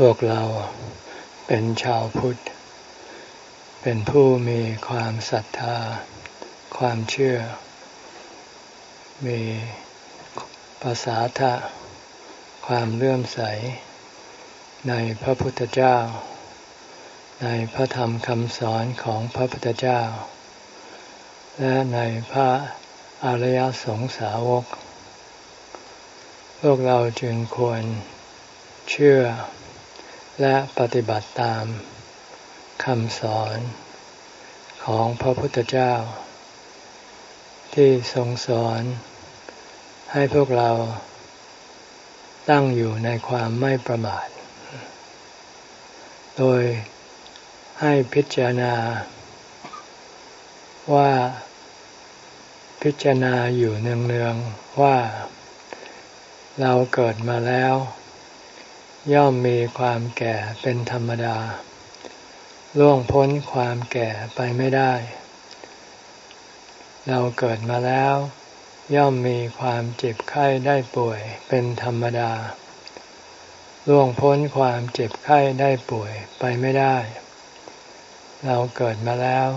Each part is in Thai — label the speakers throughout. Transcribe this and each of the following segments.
Speaker 1: พวกเราเป็นชาวพุทธ เป็นผู้มีความศรัทธา ความเชื่อ มีภาษาทะ ความเลื่อมใส ในพระพุทธเจ้า ในพระธรรมคำสอนของพระพุทธเจ้า และในพระอริยสงสาวก พวกเราจึงควรเชื่อ และปฏิบัติตามคำสอนของพระพุทธเจ้า ที่ทรงสอนให้พวกเราตั้งอยู่ในความไม่ประมาท โดยให้พิจารณา ว่าพิจารณาอยู่เนืองๆว่าเราเกิดมาแล้ว ย่อมมีความแก่เป็นธรรมดา ล่วงพ้นความแก่ไปไม่ได้ เราเกิดมาแล้ว ย่อมมีความเจ็บไข้ได้ป่วยเป็นธรรมดา ล่วงพ้นความเจ็บไข้ได้ป่วยไปไม่ได้ เราเกิดมาแล้ว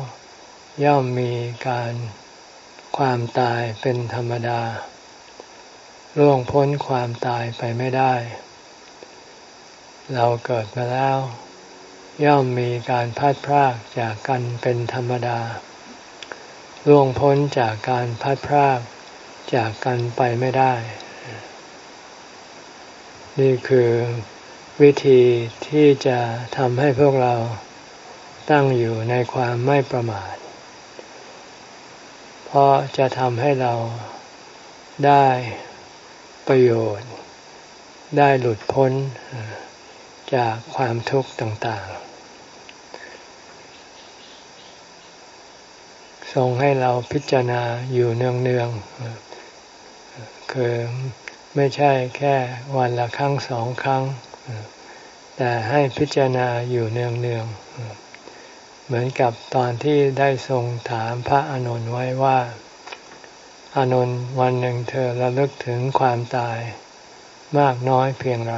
Speaker 1: ย่อมมีการความตายเป็นธรรมดา ล่วงพ้นความตายไปไม่ได้ เราเกิดมาแล้ว ย่อมมีการพัดพรากจากกันเป็นธรรมดาล่วงพ้นจากการพัดพรากจากกันไปไม่ได้ นี่คือวิธีที่จะทำให้พวกเราตั้งอยู่ในความไม่ประมาท เพราะจะทำให้เราได้ประโยชน์ ได้หลุดพ้น จากความทุกข์ต่างๆ ทรงให้เราพิจารณาอยู่เนืองๆ คือไม่ใช่แค่วันละครั้งสองครั้ง แต่ให้พิจารณาอยู่เนืองๆ เหมือนกับตอนที่ได้ทรงถามพระอานนท์ไว้ว่าอานนท์วันหนึ่งเธอระลึกถึงความตายมากน้อยเพียงไร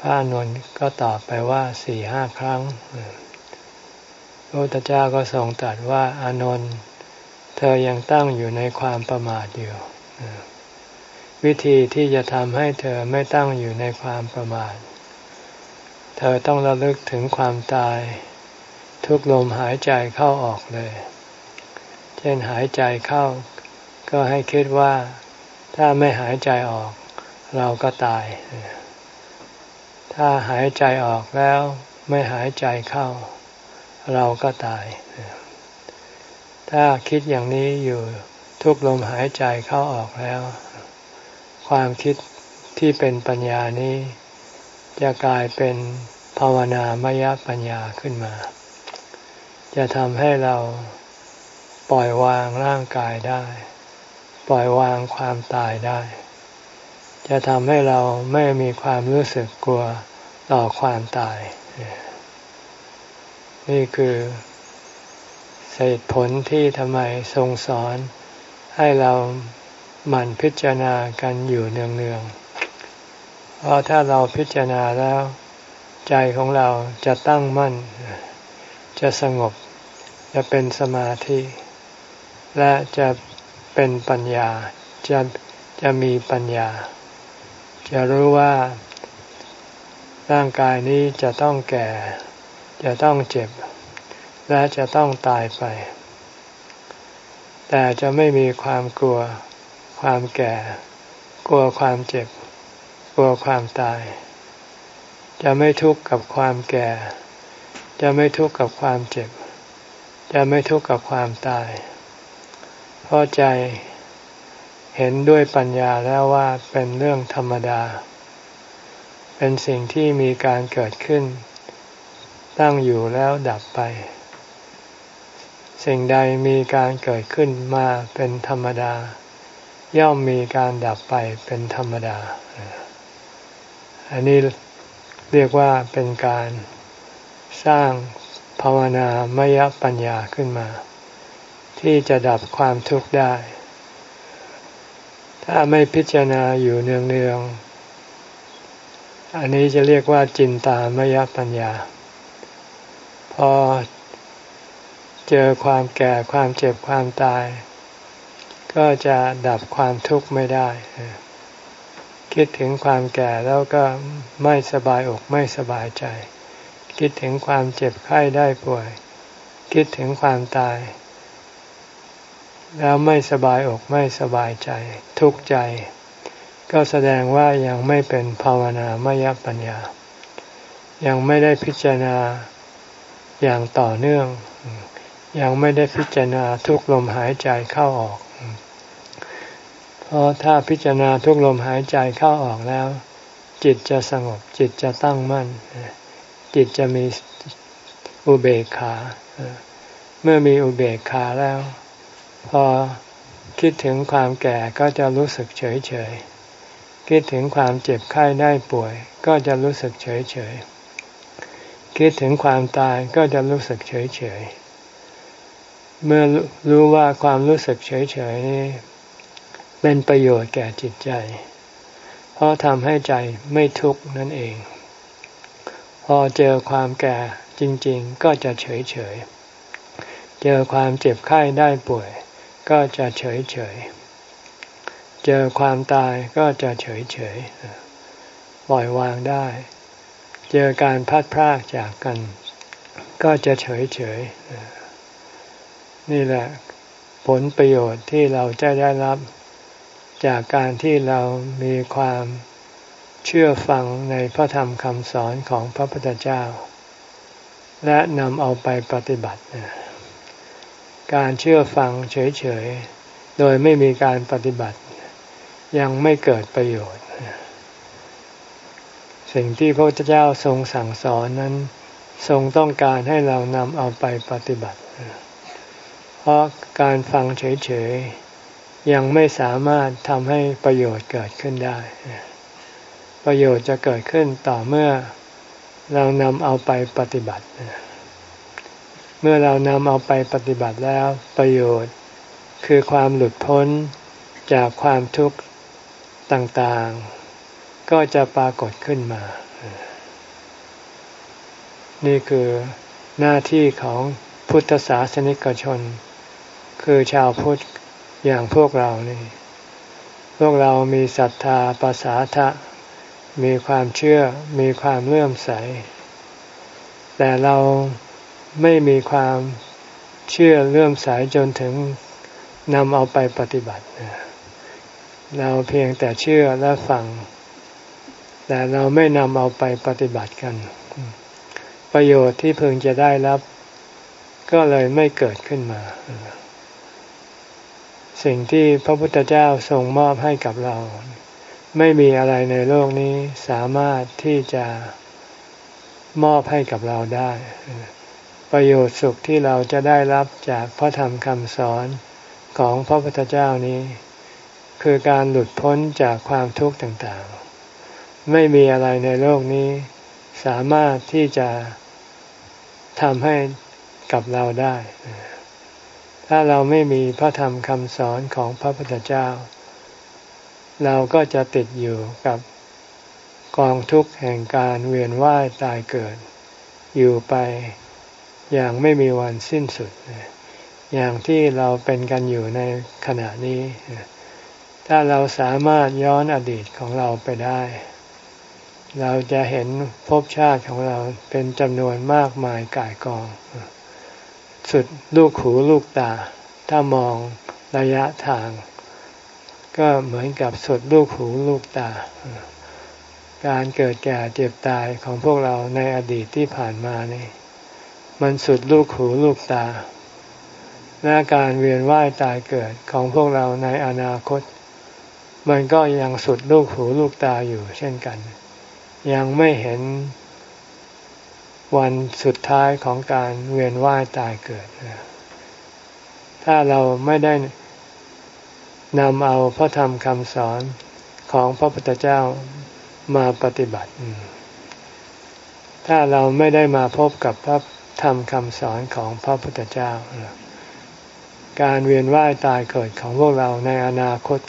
Speaker 1: พระนนท์ก็ตอบไปว่าสี่ห้าครั้งพระพุทธเจ้าก็ทรงตรัสว่าอานนท์เธอยังตั้งอยู่ในความประมาทอยู่วิธีที่จะทำให้เธอไม่ตั้งอยู่ในความประมาท เธอต้องระลึกถึงความตาย ทุกลมหายใจเข้าออกเลย เช่นหายใจเข้า ก็ให้คิดว่าถ้าไม่หายใจออก เราก็ตาย ถ้าหายใจออกแล้วไม่หายใจเข้า เราก็ตาย ถ้าคิดอย่างนี้อยู่ทุกลมหายใจเข้าออกแล้ว ความคิดที่เป็นปัญญานี้ จะกลายเป็นภาวนามยปัญญาขึ้นมา จะทำให้เราปล่อยวางร่างกายได้ ปล่อยวางความตายได้ จะทำให้เราไม่มีความรู้สึกกลัวต่อความตาย นี่คือเหตุผลที่ทำไมทรงสอนให้เราหมั่นพิจารณากันอยู่เนืองๆ เพราะถ้าเราพิจารณาแล้ว ใจของเราจะตั้งมั่น จะสงบ จะเป็นสมาธิ และจะเป็นปัญญาจะจะมีปัญญา จะรู้ว่าร่างกายนี้จะต้องแก่ จะต้องเจ็บ และจะต้องตายไป แต่จะไม่มีความกลัว ความแก่ กลัวความเจ็บ กลัวความตาย จะไม่ทุกข์กับความแก่ จะไม่ทุกข์กับความเจ็บ จะไม่ทุกข์กับความตาย เพราะใจ เห็นด้วยปัญญาแล้วว่าเป็นเรื่องธรรมดา เป็นสิ่งที่มีการเกิดขึ้น ตั้งอยู่แล้วดับไป สิ่งใดมีการเกิดขึ้นมาเป็นธรรมดา ย่อมมีการดับไปเป็นธรรมดา อันนี้เรียกว่าเป็นการสร้างภาวนามยปัญญาขึ้นมา ที่จะดับความทุกข์ได้ ถ้าไม่พิจารณาอยู่เนืองๆอันนี้จะเรียกว่าจินตามยปัญญา พอเจอความแก่ความเจ็บความตาย ก็จะดับความทุกข์ไม่ได้ คิดถึงความแก่แล้วก็ไม่สบายอกไม่สบายใจ คิดถึงความเจ็บไข้ได้ป่วย คิดถึงความตาย แล้วไม่สบายอกไม่สบายใจ ทุกข์ใจ ก็แสดงว่ายังไม่เป็นภาวนามยปัญญา ยังไม่ได้พิจารณาอย่างต่อเนื่อง ยังไม่ได้พิจารณาทุกลมหายใจเข้าออก เพราะถ้าพิจารณาทุกลมหายใจเข้าออกแล้ว จิตจะสงบจิตจะตั้งมั่น จิตจะมีอุเบกขา เมื่อมีอุเบกขาแล้ว พอคิดถึงความแก่ก็จะรู้สึกเฉยเฉยคิดถึงความเจ็บไข้ได้ป่วย ก็จะรู้สึกเฉยเฉยคิดถึงความตายก็จะรู้สึกเฉยเฉยเมื่อรู้ว่าความรู้สึกเฉยๆนี้เป็นประโยชน์แก่จิตใจ เพราะทำให้ใจไม่ทุกข์นั่นเอง พอเจอความแก่จริง ๆ ก็จะเฉยๆเจอความเจ็บไข้ได้ป่วย ก็จะเฉยๆเจอความตายก็จะเฉยๆปล่อยวางได้ เจอการพัดพรากจากกัน ก็จะเฉยๆนี่แหละผลประโยชน์ที่เราจะได้รับจากการที่เรามีความเชื่อฟังในพระธรรมคำสอนของพระพุทธเจ้า และนำเอาไปปฏิบัติ การเชื่อฟังเฉยๆ โดยไม่มีการปฏิบัติ ยังไม่เกิดประโยชน์ สิ่งที่พระเจ้าทรงสั่งสอนนั้น ทรงต้องการให้เรานำเอาไปปฏิบัติ เพราะการฟังเฉยๆ ยังไม่สามารถทำให้ประโยชน์เกิดขึ้นได้ ประโยชน์จะเกิดขึ้นต่อเมื่อเรานำเอาไปปฏิบัติเมื่อเรานำเอาไปปฏิบัติแล้วประโยชน์ คือความหลุดพ้นจากความทุกข์ต่างๆ ก็จะปรากฏขึ้นมา นี่คือหน้าที่ของพุทธศาสนิกชน คือชาวพุทธอย่างพวกเรานี่ พวกเรามีศรัทธาภาษาทะ มีความเชื่อมีความเลื่อมใส แต่เรา ไม่มีความเชื่อเลื่อมใสจนถึงนำเอาไปปฏิบัติ เราเพียงแต่เชื่อและฟัง แต่เราไม่นำเอาไปปฏิบัติกัน ประโยชน์ที่พึงจะได้รับ ก็เลยไม่เกิดขึ้นมา สิ่งที่พระพุทธเจ้าทรงมอบให้กับเรา ไม่มีอะไรในโลกนี้สามารถที่จะมอบให้กับเราได้ ประโยชน์สุขที่เราจะได้รับจากพระธรรมคำสอนของพระพุทธเจ้านี้ คือการหลุดพ้นจากความทุกข์ต่างๆ ไม่มีอะไรในโลกนี้ สามารถที่จะทำให้กับเราได้ ถ้าเราไม่มีพระธรรมคำสอนของพระพุทธเจ้า เราก็จะติดอยู่กับกองทุกข์แห่งการเวียนว่ายตายเกิด อยู่ไป อย่างไม่มีวันสิ้นสุด อย่างที่เราเป็นกันอยู่ในขณะนี้ ถ้าเราสามารถย้อนอดีตของเราไปได้ เราจะเห็นภพชาติของเราเป็นจำนวนมากมายกายกอง สุดลูกหูลูกตา ถ้ามองระยะทาง ก็เหมือนกับสุดลูกหูลูกตาการเกิดแก่เจ็บตายของพวกเราในอดีตที่ผ่านมานี่ มันสุดลูกหูลูกตา และการเวียนว่ายตายเกิดของพวกเราในอนาคต มันก็ยังสุดลูกหูลูกตาอยู่เช่นกัน ยังไม่เห็นวันสุดท้ายของการเวียนว่ายตายเกิด ถ้าเราไม่ได้นำเอาพระธรรมคำสอนของพระพุทธเจ้ามาปฏิบัติ ถ้าเราไม่ได้มาพบกับพระ ธรรมคำสอนของพระพุทธเจ้า การเวียนว่ายตายเกิดของพวกเราในอนาคต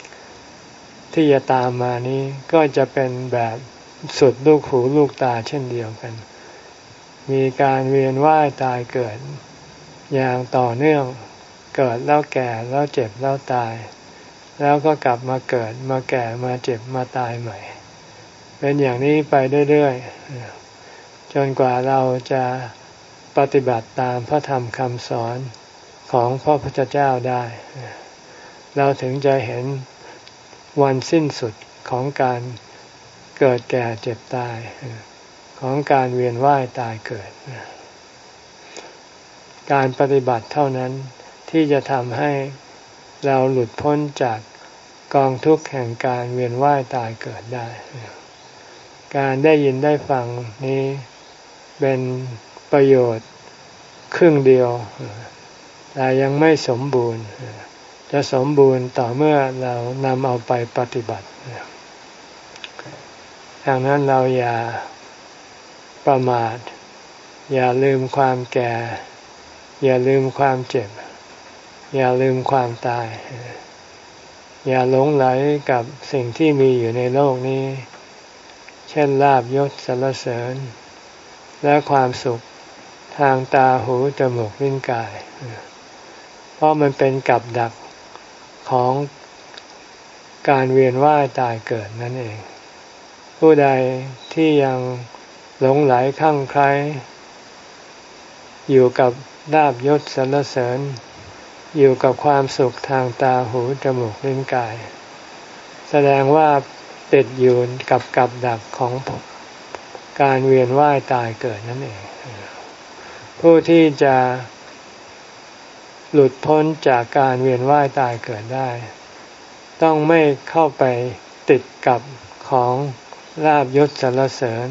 Speaker 1: ที่จะตามมานี้ก็จะเป็นแบบสุดลูกหูลูกตาเช่นเดียวกัน มีการเวียนว่ายตายเกิด อย่างต่อเนื่องเกิดแล้วแก่แล้วเจ็บแล้วตาย แล้วก็กลับมาเกิดมาแก่มาเจ็บมาตายใหม่ เป็นอย่างนี้ไปเรื่อยๆจนกว่าเราจะ ปฏิบัติตามพระธรรมคำสอนของพระพุทธเจ้าได้ เราถึงจะเห็นวันสิ้นสุดของการเกิดแก่เจ็บตาย ของการเวียนว่ายตายเกิด การปฏิบัติเท่านั้นที่จะทำให้เราหลุดพ้นจากกองทุกข์แห่งการเวียนว่ายตายเกิดได้ การได้ยินได้ฟังนี้เป็น ประโยชน์ครึ่งเดียว แต่ยังไม่สมบูรณ์ จะสมบูรณ์ต่อเมื่อเรานำเอาไปปฏิบัติดังนั้นเราอย่าประมาท อย่าลืมความแก่ อย่าลืมความเจ็บ อย่าลืมความตาย อย่าหลงไหลกับสิ่งที่มีอยู่ในโลกนี้ เช่นลาบยศสรรเสริญ และความสุข ทางตาหูจมูกลิ้นกาย เพราะมันเป็นกับดักของการเวียนว่ายตายเกิดนั่นเอง ผู้ใดที่ยังหลงไหลข้างใคร อยู่กับดาบยศสรรเสริญ อยู่กับความสุขทางตาหูจมูกลิ้นกาย แสดงว่าติดอยู่กับกับดักของการเวียนว่ายตายเกิดนั่นเอง ผู้ที่จะหลุดพ้นจากการเวียนว่ายตายเกิดได้ ต้องไม่เข้าไปติดกับของลาบยศสรรเสริญ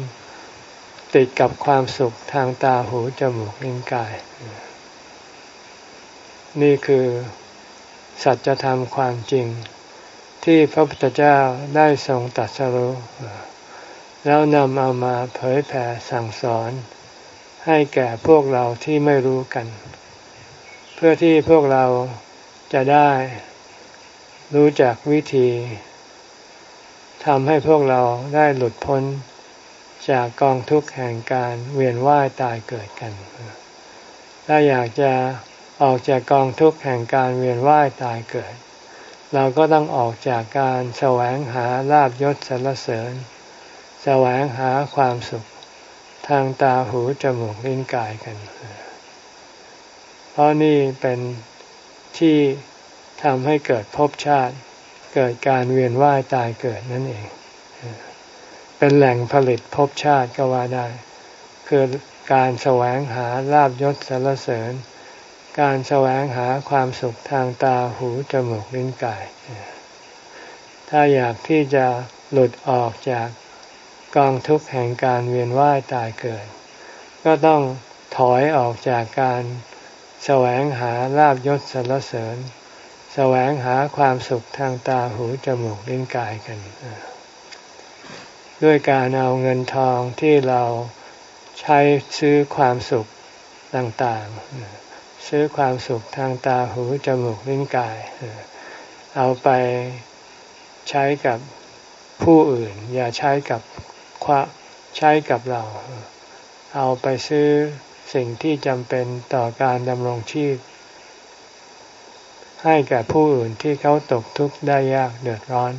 Speaker 1: ติดกับความสุขทางตาหูจมูกลิ้นกาย นี่คือสัจธรรมความจริง ที่พระพุทธเจ้าได้ทรงตัดสรุแล้วนำเอามาเผยแผ่สั่งสอน ให้แก่พวกเราที่ไม่รู้กัน เพื่อที่พวกเราจะได้รู้จักวิธีทำให้พวกเราได้หลุดพ้นจากกองทุกข์แห่งการเวียนว่ายตายเกิดกัน ถ้าอยากจะออกจากกองทุกข์แห่งการเวียนว่ายตายเกิด เราก็ต้องออกจากการแสวงหาลาบยศสรรเสริญ แสวงหาความสุข ทางตาหูจมูกลิ้นกายกัน เพราะนี่เป็นที่ทำให้เกิดภพชาติ เกิดการเวียนว่ายตายเกิดนั่นเอง เป็นแหล่งผลิตภพชาติก็ว่าได้ คือการแสวงหาลาบยศสรรเสริญ การแสวงหาความสุขทางตาหูจมูกลิ้นกาย ถ้าอยากที่จะหลุดออกจาก กองทุกข์แห่งการเวียนว่ายตายเกิด ก็ต้องถอยออกจากการแสวงหาลาบยศสรรเสริญ แสวงหาความสุขทางตาหูจมูกลิ้นกายกัน ด้วยการเอาเงินทองที่เราใช้ซื้อความสุขต่างๆ ซื้อความสุขทางตาหูจมูกลิ้นกาย เอาไปใช้กับผู้อื่น อย่าใช้กับ ใช้กับเรา เอาไปซื้อสิ่งที่จำเป็นต่อการดำรงชีพ ให้แก่ผู้อื่นที่เขาตกทุกข์ได้ยากเดือดร้อน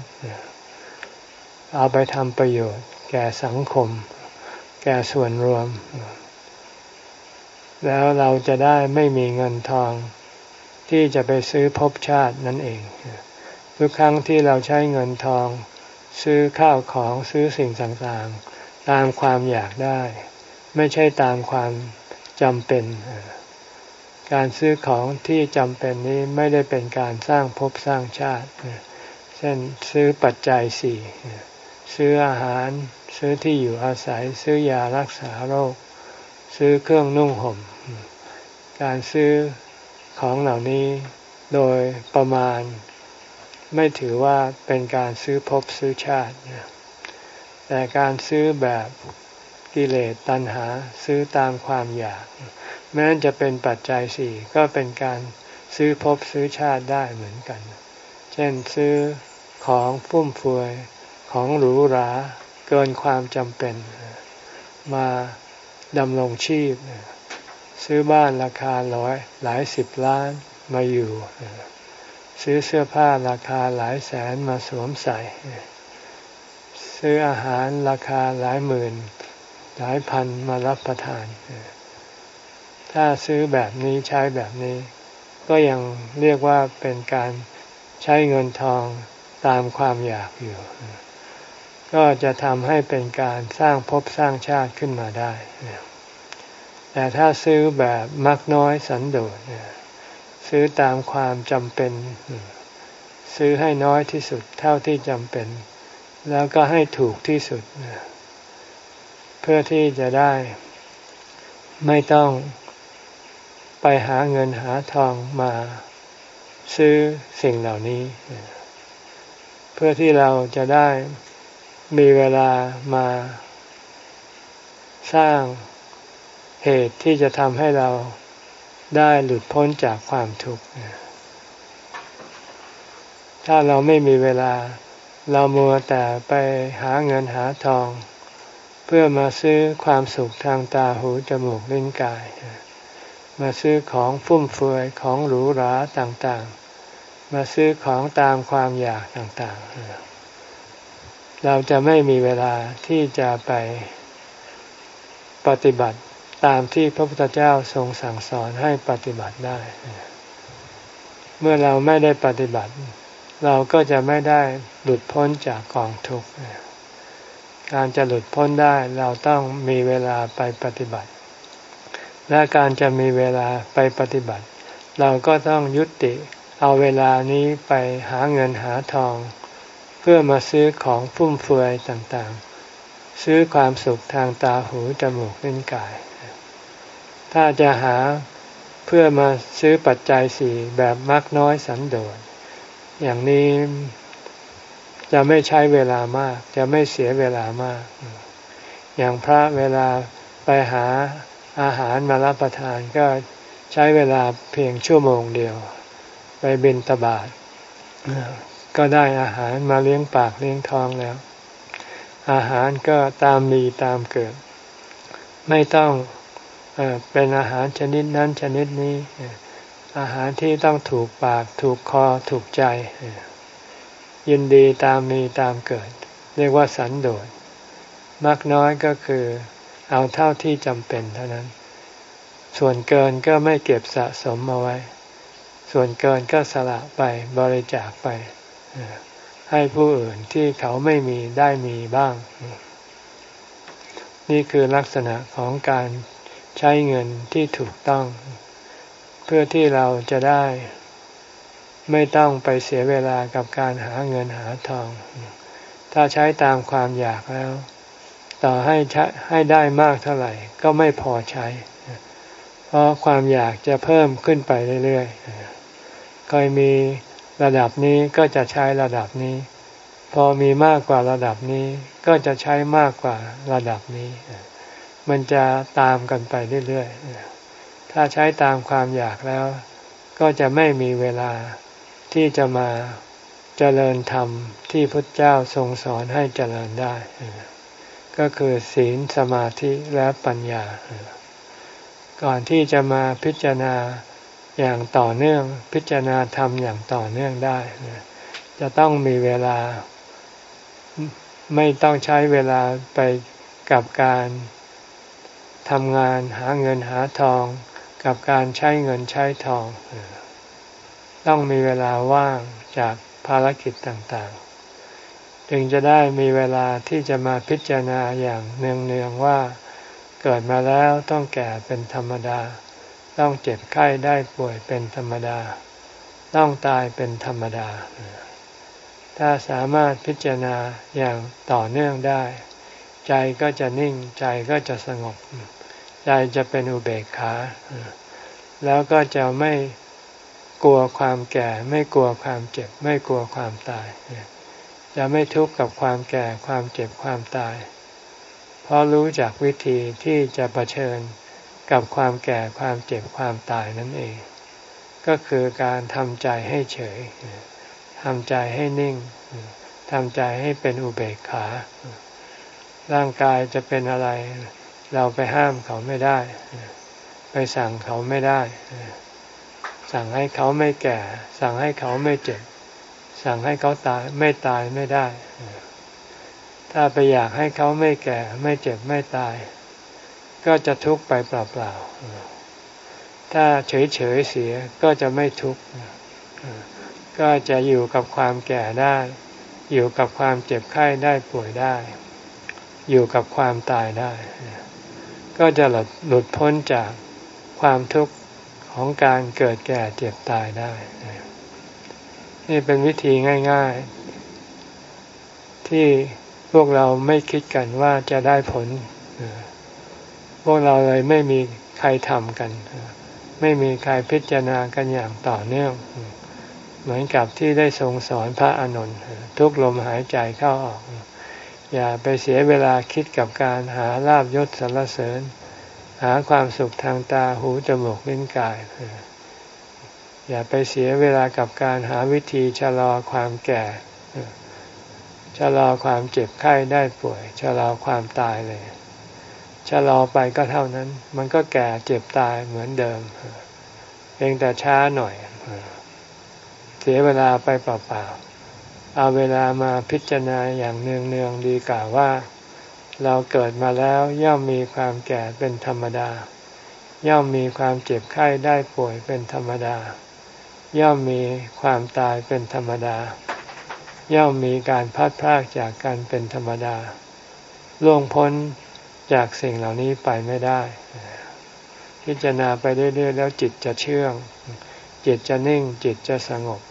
Speaker 1: เอาไปทำประโยชน์ แก่สังคม แก่ส่วนรวม แล้วเราจะได้ไม่มีเงินทอง ที่จะไปซื้อภพชาตินั่นเอง ทุกครั้งที่เราใช้เงินทอง ซื้อข้าวของซื้อสิ่งต่างๆ ตามความอยากได้ ไม่ใช่ตามความจำเป็น การซื้อของที่จำเป็นนี้ไม่ได้เป็นการสร้างภพสร้างชาติ เช่นซื้อปัจจัยสี่ซื้ออาหาร ซื้อที่อยู่อาศัย ซื้อยารักษาโรค ซื้อเครื่องนุ่งห่ม การซื้อของเหล่านี้โดยประมาณ ไม่ถือว่าเป็นการซื้อภพซื้อชาติ แต่การซื้อแบบกิเลสตัณหาซื้อตามความอยาก แม้จะเป็นปัจจัยสี่ก็เป็นการซื้อภพซื้อชาติได้เหมือนกัน เช่นซื้อของฟุ่มเฟือยของหรูหราเกินความจำเป็น มาดำรงชีพ ซื้อบ้านราคาร้อยหลายสิบล้านมาอยู่ ซื้อเสื้อผ้าราคาหลายแสนมาสวมใส่ ซื้ออาหารราคาหลายหมื่น หลายพันมารับประทาน ถ้าซื้อแบบนี้ใช้แบบนี้ ก็ยังเรียกว่าเป็นการใช้เงินทองตามความอยากอยู่ ก็จะทำให้เป็นการสร้างภพสร้างชาติขึ้นมาได้ แต่ถ้าซื้อแบบมักน้อยสันโดษ ซื้อตามความจำเป็น ซื้อให้น้อยที่สุดเท่าที่จำเป็น แล้วก็ให้ถูกที่สุด เพื่อที่จะได้ ไม่ต้องไปหาเงินหาทองมาซื้อสิ่งเหล่านี้ เพื่อที่เราจะได้มีเวลามา สร้างเหตุที่จะทำให้เรา ได้หลุดพ้นจากความทุกข์ถ้าเราไม่มีเวลา เรามัวแต่ไปหาเงินหาทอง เพื่อมาซื้อความสุขทางตาหูจมูกลิ้นกาย มาซื้อของฟุ่มเฟือยของหรูหราต่างๆ มาซื้อของตามความอยากต่างๆ เราจะไม่มีเวลาที่จะไปปฏิบัติ ตามที่พระพุทธเจ้าทรงสั่งสอนให้ปฏิบัติได้ เมื่อเราไม่ได้ปฏิบัติ เราก็จะไม่ได้หลุดพ้นจากกองทุกข์การจะหลุดพ้นได้เราต้องมีเวลาไปปฏิบัติ และการจะมีเวลาไปปฏิบัติ เราก็ต้องยุติเอาเวลานี้ไปหาเงินหาทอง เพื่อมาซื้อของฟุ่มเฟือยต่างๆ ซื้อความสุขทางตาหูจมูกลิ้นกาย ถ้าจะหาเพื่อมาซื้อปัจจัยสี่แบบมักน้อยสันโดษอย่างนี้จะไม่ใช้เวลามาก จะไม่เสียเวลามาก อย่างพระเวลาไปหาอาหารมารับประทานก็ใช้เวลาเพียงชั่วโมงเดียว ไปบินตบาทก็ได้อาหารมาเลี้ยงปากเลี้ยงท้องแล้ว อาหารก็ตามมีตามเกิด ไม่ต้อง เป็นอาหารชนิดนั้นชนิดนี้ อาหารที่ต้องถูกปากถูกคอถูกใจ ยินดีตามมีตามเกิด เรียกว่าสันโดษมากน้อยก็คือ เอาเท่าที่จำเป็นเท่านั้น ส่วนเกินก็ไม่เก็บสะสมมาไว้ ส่วนเกินก็สละไปบริจาคไป ให้ผู้อื่นที่เขาไม่มีได้มีบ้าง นี่คือลักษณะของการ ใช้เงินที่ถูกต้อง เพื่อที่เราจะได้ ไม่ต้องไปเสียเวลากับการหาเงินหาทอง ถ้าใช้ตามความอยากแล้ว ต่อให้ใช้ให้ได้มากเท่าไหร่ก็ไม่พอใช้ เพราะความอยากจะเพิ่มขึ้นไปเรื่อยๆเคยมีระดับนี้ก็จะใช้ระดับนี้ พอมีมากกว่าระดับนี้ก็จะใช้มากกว่าระดับนี้ มันจะตามกันไปเรื่อยๆ ถ้าใช้ตามความอยากแล้ว ก็จะไม่มีเวลาที่จะมาเจริญธรรมที่พระเจ้าทรงสอนให้เจริญได้ ก็คือศีลสมาธิและปัญญา ก่อนที่จะมาพิจารณาอย่างต่อเนื่องพิจารณาธรรมอย่างต่อเนื่องได้ จะต้องมีเวลา ไม่ต้องใช้เวลาไปกับการ ทำงานหาเงินหาทองกับการใช้เงินใช้ทอง ต้องมีเวลาว่างจากภารกิจต่างๆ จึงจะได้มีเวลาที่จะมาพิจารณาอย่างเนืองๆว่า เกิดมาแล้วต้องแก่เป็นธรรมดา ต้องเจ็บไข้ได้ป่วยเป็นธรรมดา ต้องตายเป็นธรรมดา ถ้าสามารถพิจารณาอย่างต่อเนื่องได้ ใจก็จะนิ่งใจก็จะสงบ ใจจะเป็นอุเบกขา แล้วก็จะไม่กลัวความแก่ ไม่กลัวความเจ็บ ไม่กลัวความตาย จะไม่ทุกข์กับความแก่ความเจ็บความตาย เพราะรู้จักวิธีที่จะะเผชิญกับความแก่ความเจ็บความตายนั่นเอง ก็คือการทำใจให้เฉยทำใจให้นิ่งทำใจให้เป็นอุเบกขา ร่างกายจะเป็นอะไร เราไปห้ามเขาไม่ได้ ไปสั่งเขาไม่ได้ สั่งให้เขาไม่แก่ สั่งให้เขาไม่เจ็บ สั่งให้เขาตายไม่ตายไม่ได้ ถ้าไปอยากให้เขาไม่แก่ ไม่เจ็บไม่ตาย ก็จะทุกข์ไปเปล่าๆ ถ้าเฉยๆเสียก็จะไม่ทุกข์ ก็จะอยู่กับความแก่ได้ อยู่กับความเจ็บไข้ได้ป่วยได้อยู่กับความตายได้ ก็จะหลุดหลุดพ้นจากความทุกข์ของการเกิดแก่เจ็บตายได้ นี่เป็นวิธีง่าย ๆ ที่พวกเราไม่คิดกันว่าจะได้ผล พวกเราเลยไม่มีใครทำกัน ไม่มีใครพิจารณากันอย่างต่อเนื่อง เหมือนกับที่ได้ทรงสอนพระอานนท์ทุกลมหายใจเข้าออก อย่าไปเสียเวลาคิดกับการหาลาบยศสรรเสริญ หาความสุขทางตาหูจมูกลิ้นกาย อย่าไปเสียเวลากับการหาวิธีชะลอความแก่ ชะลอความเจ็บไข้ได้ป่วย ชะลอความตายเลย ชะลอไปก็เท่านั้น มันก็แก่เจ็บตายเหมือนเดิมเพียงแต่ช้าหน่อย เสียเวลาไปเปล่าๆ เอาเวลามาพิจารณาอย่างเนืองๆดีกว่าว่า เราเกิดมาแล้วย่อมมีความแก่เป็นธรรมดา ย่อมมีความเจ็บไข้ได้ป่วยเป็นธรรมดา ย่อมมีความตายเป็นธรรมดา ย่อมมีการพัดพากจากกันเป็นธรรมดาล่วงพ้นจากสิ่งเหล่านี้ไปไม่ได้ พิจารณาไปเรื่อยๆแล้วจิตจะเชื่อง จิตจะนิ่งจิตจะสงบ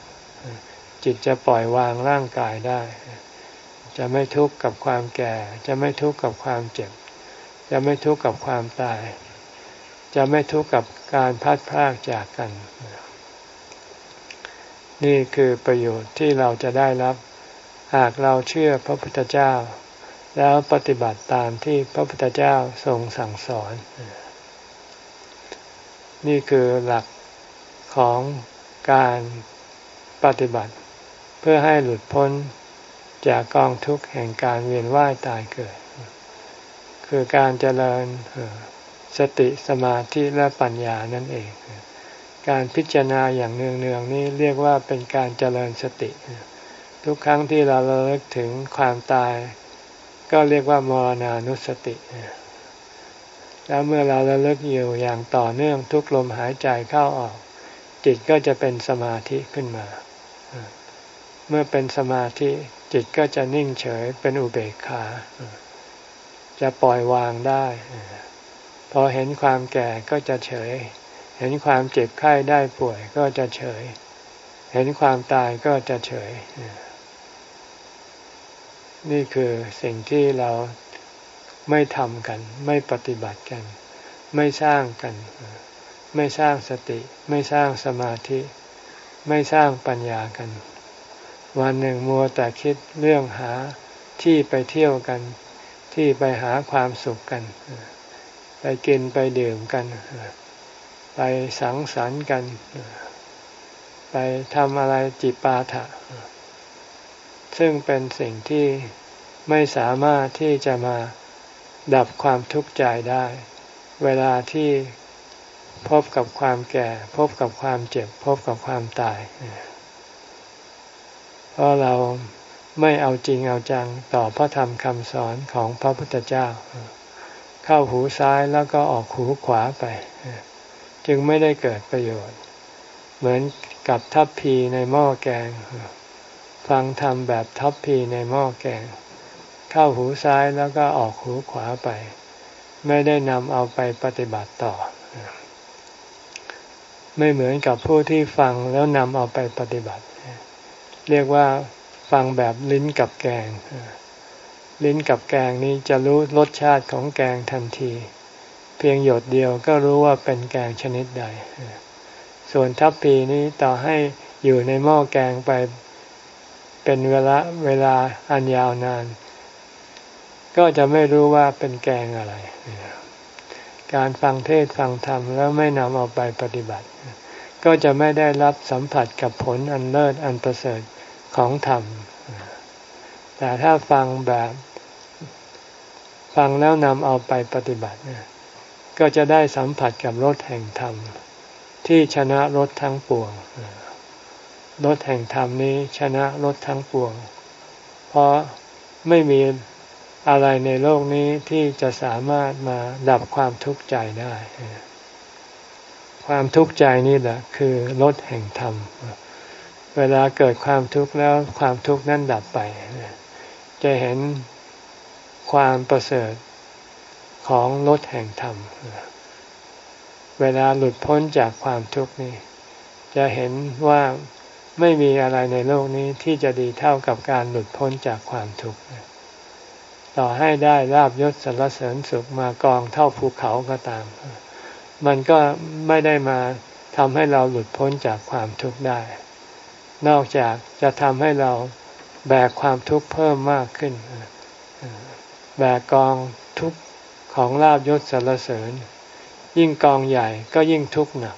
Speaker 1: จิตจะปล่อยวางร่างกายได้ จะไม่ทุกข์กับความแก่ จะไม่ทุกข์กับความเจ็บ จะไม่ทุกข์กับความตาย จะไม่ทุกข์กับการพัดพรากจากกัน นี่คือประโยชน์ที่เราจะได้รับ หากเราเชื่อพระพุทธเจ้า แล้วปฏิบัติตามที่พระพุทธเจ้าทรงสั่งสอน นี่คือหลักของการปฏิบัติ เพื่อให้หลุดพ้นจากกองทุกข์แห่งการเวียนว่ายตายเกิด คือการเจริญสติสมาธิและปัญญานั่นเอง การพิจารณาอย่างเนืองๆนี้เรียกว่าเป็นการเจริญสติ ทุกครั้งที่เราระลึกถึงความตาย ก็เรียกว่ามรณานุสติ แล้วเมื่อเราระลึกอยู่อย่างต่อเนื่องทุกลมหายใจเข้าออก จิตก็จะเป็นสมาธิขึ้นมา เมื่อเป็นสมาธิจิตก็จะนิ่งเฉยเป็นอุเบกขา จะปล่อยวางได้ พอเห็นความแก่ก็จะเฉย เห็นความเจ็บไข้ได้ป่วยก็จะเฉย เห็นความตายก็จะเฉย นี่คือสิ่งที่เราไม่ทำกัน ไม่ปฏิบัติกัน ไม่สร้างกัน ไม่สร้างสติ ไม่สร้างสมาธิ ไม่สร้างปัญญากัน วันหนึ่งมัวแต่คิดเรื่องหาที่ไปเที่ยวกัน ที่ไปหาความสุขกัน ไปกินไปดื่มกัน ไปสังสรรค์กัน ไปทำอะไรจิปาถะ ซึ่งเป็นสิ่งที่ไม่สามารถที่จะมาดับความทุกข์ใจได้ เวลาที่พบกับความแก่ พบกับความเจ็บ พบกับความตาย เพราะเราไม่เอาจริงเอาจังต่อพระธรรมคำสอนของพระพุทธเจ้า เข้าหูซ้ายแล้วก็ออกหูขวาไป จึงไม่ได้เกิดประโยชน์ เหมือนกับทัพพีในหม้อแกง ฟังธรรมแบบทัพพีในหม้อแกง เข้าหูซ้ายแล้วก็ออกหูขวาไป ไม่ได้นำเอาไปปฏิบัติต่อ ไม่เหมือนกับผู้ที่ฟังแล้วนำเอาไปปฏิบัติ เรียกว่าฟังแบบลิ้นกับแกง ลิ้นกับแกงนี้จะรู้รสชาติของแกงทันที เพียงหยดเดียวก็รู้ว่าเป็นแกงชนิดใด ส่วนทัพพีนี้ต่อให้อยู่ในหม้อแกงไปเป็นเวลาเวลาอันยาวนาน ก็จะไม่รู้ว่าเป็นแกงอะไร การฟังเทศฟังธรรมแล้วไม่นำเอาไปปฏิบัติ ก็จะไม่ได้รับสัมผัสกับผลอันเลิศอันประเสริฐ ของธรรม แต่ถ้าฟังแบบฟังแล้วนำเอาไปปฏิบัติ ก็จะได้สัมผัสกับรถแห่งธรรม ที่ชนะรถทั้งปวงรถแห่งธรรมนี้ชนะรถทั้งปวง เพราะไม่มีอะไรในโลกนี้ที่จะสามารถมาดับความทุกข์ใจได้ ความทุกข์ใจนี่แหละคือรถแห่งธรรม เวลาเกิดความทุกข์แล้วความทุกข์นั้นดับไป จะเห็นความประเสริฐของรถแห่งธรรม เวลาหลุดพ้นจากความทุกข์นี้ จะเห็นว่าไม่มีอะไรในโลกนี้ที่จะดีเท่ากับการหลุดพ้นจากความทุกข์ต่อให้ได้ลาบยศสรรเสริญสุขมากองเท่าภูเขาก็ตาม มันก็ไม่ได้มาทำให้เราหลุดพ้นจากความทุกข์ได้ นอกจากจะทำให้เราแบกความทุกข์เพิ่มมากขึ้น แบกกองทุกข์ของลาบยศสรรเสริญ ยิ่งกองใหญ่ก็ยิ่งทุกข์หนัก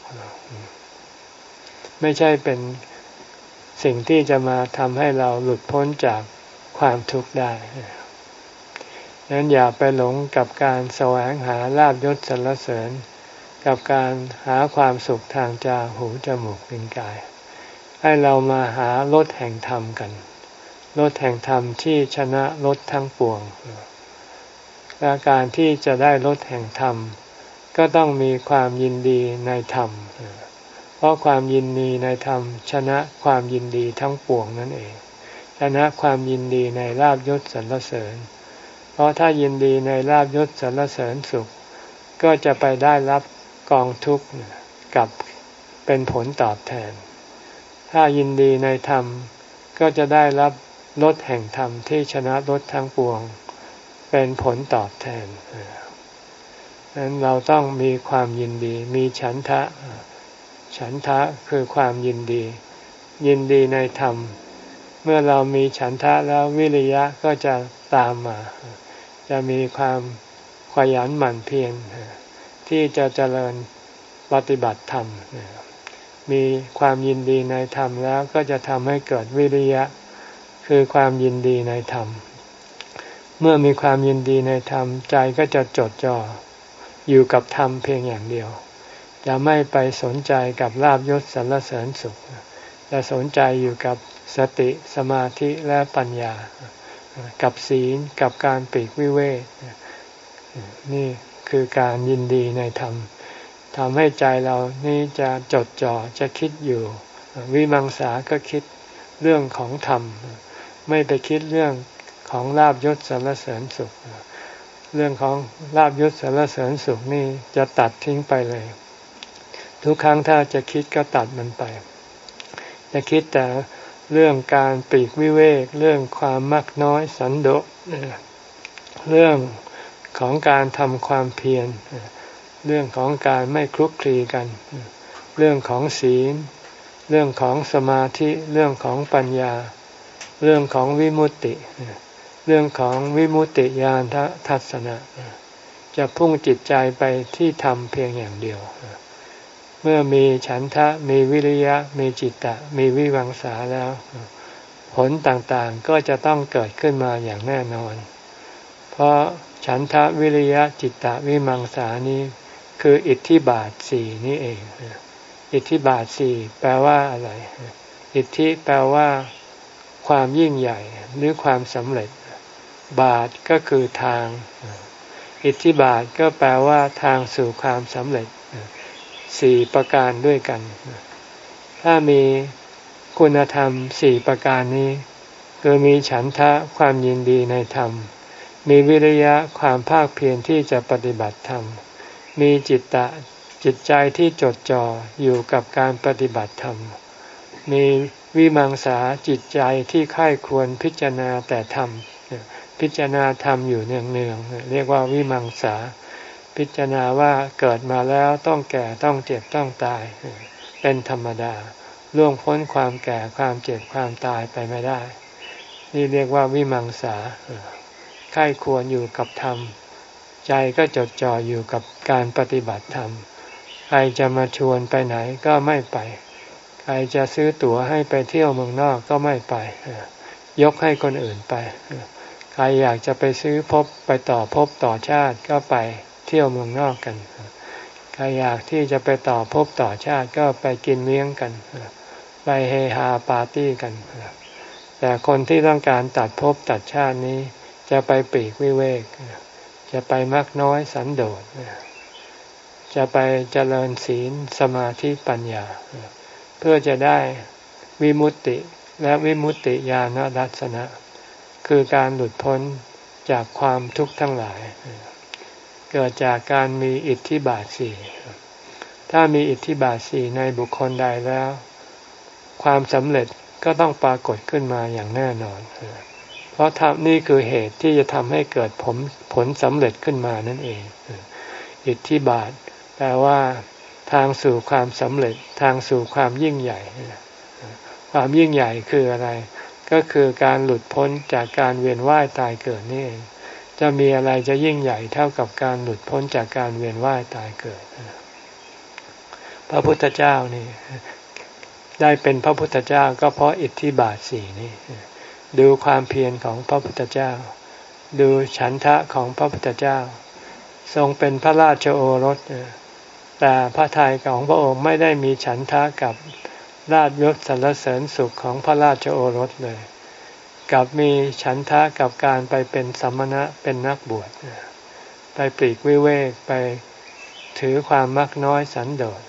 Speaker 1: ไม่ใช่เป็นสิ่งที่จะมาทำให้เราหลุดพ้นจากความทุกข์ได้ดังนั้นอย่าไปหลงกับการแสวงหาลาบยศสรรเสริญ กับการหาความสุขทางจาหูจมูกลิ้นกาย ให้เรามาหารถแห่งธรรมกันรถแห่งธรรมที่ชนะรถทั้งปวงและการที่จะได้รถแห่งธรรม ก็ต้องมีความยินดีในธรรม เพราะความยินดีในธรรม ชนะความยินดีทั้งปวงนั่นเอง ชนะความยินดีในลาบยศสรรเสริญ เพราะถ้ายินดีในลาบยศสรรเสริญสุข ก็จะไปได้รับกองทุกข์กับเป็นผลตอบแทน ถ้ายินดีในธรรม ก็จะได้รับรถแห่งธรรมที่ชนะรถทั้งปวง เป็นผลตอบแทนนั้นเราต้องมีความยินดี มีฉันทะ ฉันทะคือความยินดี ยินดีในธรรม เมื่อเรามีฉันทะแล้ววิริยะก็จะตามมา จะมีความขยันหมั่นเพียรที่จะเจริญปฏิบัติธรรม มีความยินดีในธรรมแล้วก็จะทำให้เกิดวิริยะ คือความยินดีในธรรม เมื่อมีความยินดีในธรรมใจก็จะจดจ่ออยู่กับธรรมเพียงอย่างเดียว จะไม่ไปสนใจกับลาบยศสรรเสริญสุข จะสนใจอยู่กับสติสมาธิและปัญญา กับศีลกับการปีกวิเวกนี่คือการยินดีในธรรม ทำให้ใจเรานี่จะจดจ่อจะคิดอยู่ วิมังสาก็คิดเรื่องของธรรม ไม่ไปคิดเรื่องของลาบยศสารเสริญสุข เรื่องของลาบยศสารเสริญสุขนี่จะตัดทิ้งไปเลย ทุกครั้งถ้าจะคิดก็ตัดมันไป จะคิดแต่เรื่องการปีกวิเวก เรื่องความมักน้อยสันโดษเรื่องของการทำความเพียร เรื่องของการไม่คลุกคลีกัน เรื่องของศีล เรื่องของสมาธิ เรื่องของปัญญา เรื่องของวิมุตติ เรื่องของวิมุตติญาณทัศนะ จะพุ่งจิตใจไปที่ธรรมเพียงอย่างเดียว เมื่อมีฉันทะ มีวิริยะ มีจิตตะ มีวิวังสาแล้ว ผลต่างๆก็จะต้องเกิดขึ้นมาอย่างแน่นอน เพราะฉันทะวิริยะจิตตะวิมังสานี้ คืออิทธิบาทสี่นี่เอง อิทธิบาทสี่แปลว่าอะไร อิทธิแปลว่า ความยิ่งใหญ่หรือความสำเร็จ บาทก็คือทาง อิทธิบาทก็แปลว่าทางสู่ความสำเร็จสี่ประการด้วยกัน ถ้ามีคุณธรรมสี่ประการนี้คือมีฉันทะความยินดีในธรรม มีวิริยะความภาคเพียรที่จะปฏิบัติธรรม มีจิตตะจิตใจที่จดจ่ออยู่กับการปฏิบัติธรรม มีวิมังสาจิตใจที่ค่ายควรพิจารณาแต่ธรรม พิจารณาธรรมอยู่เนืองๆเรียกว่าวิมังสา พิจารณาว่าเกิดมาแล้วต้องแก่ต้องเจ็บต้องตาย เป็นธรรมดาล่วงพ้นความแก่ความเจ็บความตายไปไม่ได้ นี่เรียกว่าวิมังสาใข้ควรอยู่กับธรรม ใจก็จดจ่ออยู่กับการปฏิบัติธรรม ใครจะมาชวนไปไหนก็ไม่ไป ใครจะซื้อตั๋วให้ไปเที่ยวเมืองนอกก็ไม่ไป ยกให้คนอื่นไป ใครอยากจะไปซื้อพบไปต่อพบต่อชาติก็ไปเที่ยวเมืองนอกกัน ใครอยากที่จะไปต่อพบต่อชาติก็ไปกินเลี้ยงกัน ไปเฮฮาปาร์ตี้กัน แต่คนที่ต้องการตัดพบตัดชาตินี้จะไปปีกวิเวก จะไปมักน้อยสันโดษจะไปเจริญศีลสมาธิปัญญา เพื่อจะได้วิมุตติและวิมุตติญาณรัศนะ คือการหลุดพ้นจากความทุกข์ทั้งหลาย เกิดจากการมีอิทธิบาทสี่ถ้ามีอิทธิบาทสี่ในบุคคลใดแล้ว ความสำเร็จก็ต้องปรากฏขึ้นมาอย่างแน่นอน ราะทนี่คือเหตุที่จะทำให้เกิดผลผลสำเร็จขึ้นมานั่นเองอิทธิบาทแปลว่าทางสู่ความสำเร็จทางสู่ความยิ่งใหญ่ ความยิ่งใหญ่คืออะไร ก็คือการหลุดพ้นจากการเวียนว่ายตายเกิดนี่เองจะมีอะไรจะยิ่งใหญ่เท่ากับการหลุดพ้นจากการเวียนว่ายตายเกิด พระพุทธเจ้านี่ ได้เป็นพระพุทธเจ้าก็เพราะอิทธิบาทสี่นี่ ดูความเพียรของพระพุทธเจ้า ดูฉันทะของพระพุทธเจ้า ทรงเป็นพระราชโอรส แต่พระทัยของพระองค์ไม่ได้มีฉันทะกับราชยศสรรเสริญสุขของพระราชโอรสเลยกับมีฉันทะกับการไปเป็นสัมมณะเป็นนักบวชไปปลีกวิเวกไปถือความมักน้อยสันโดษ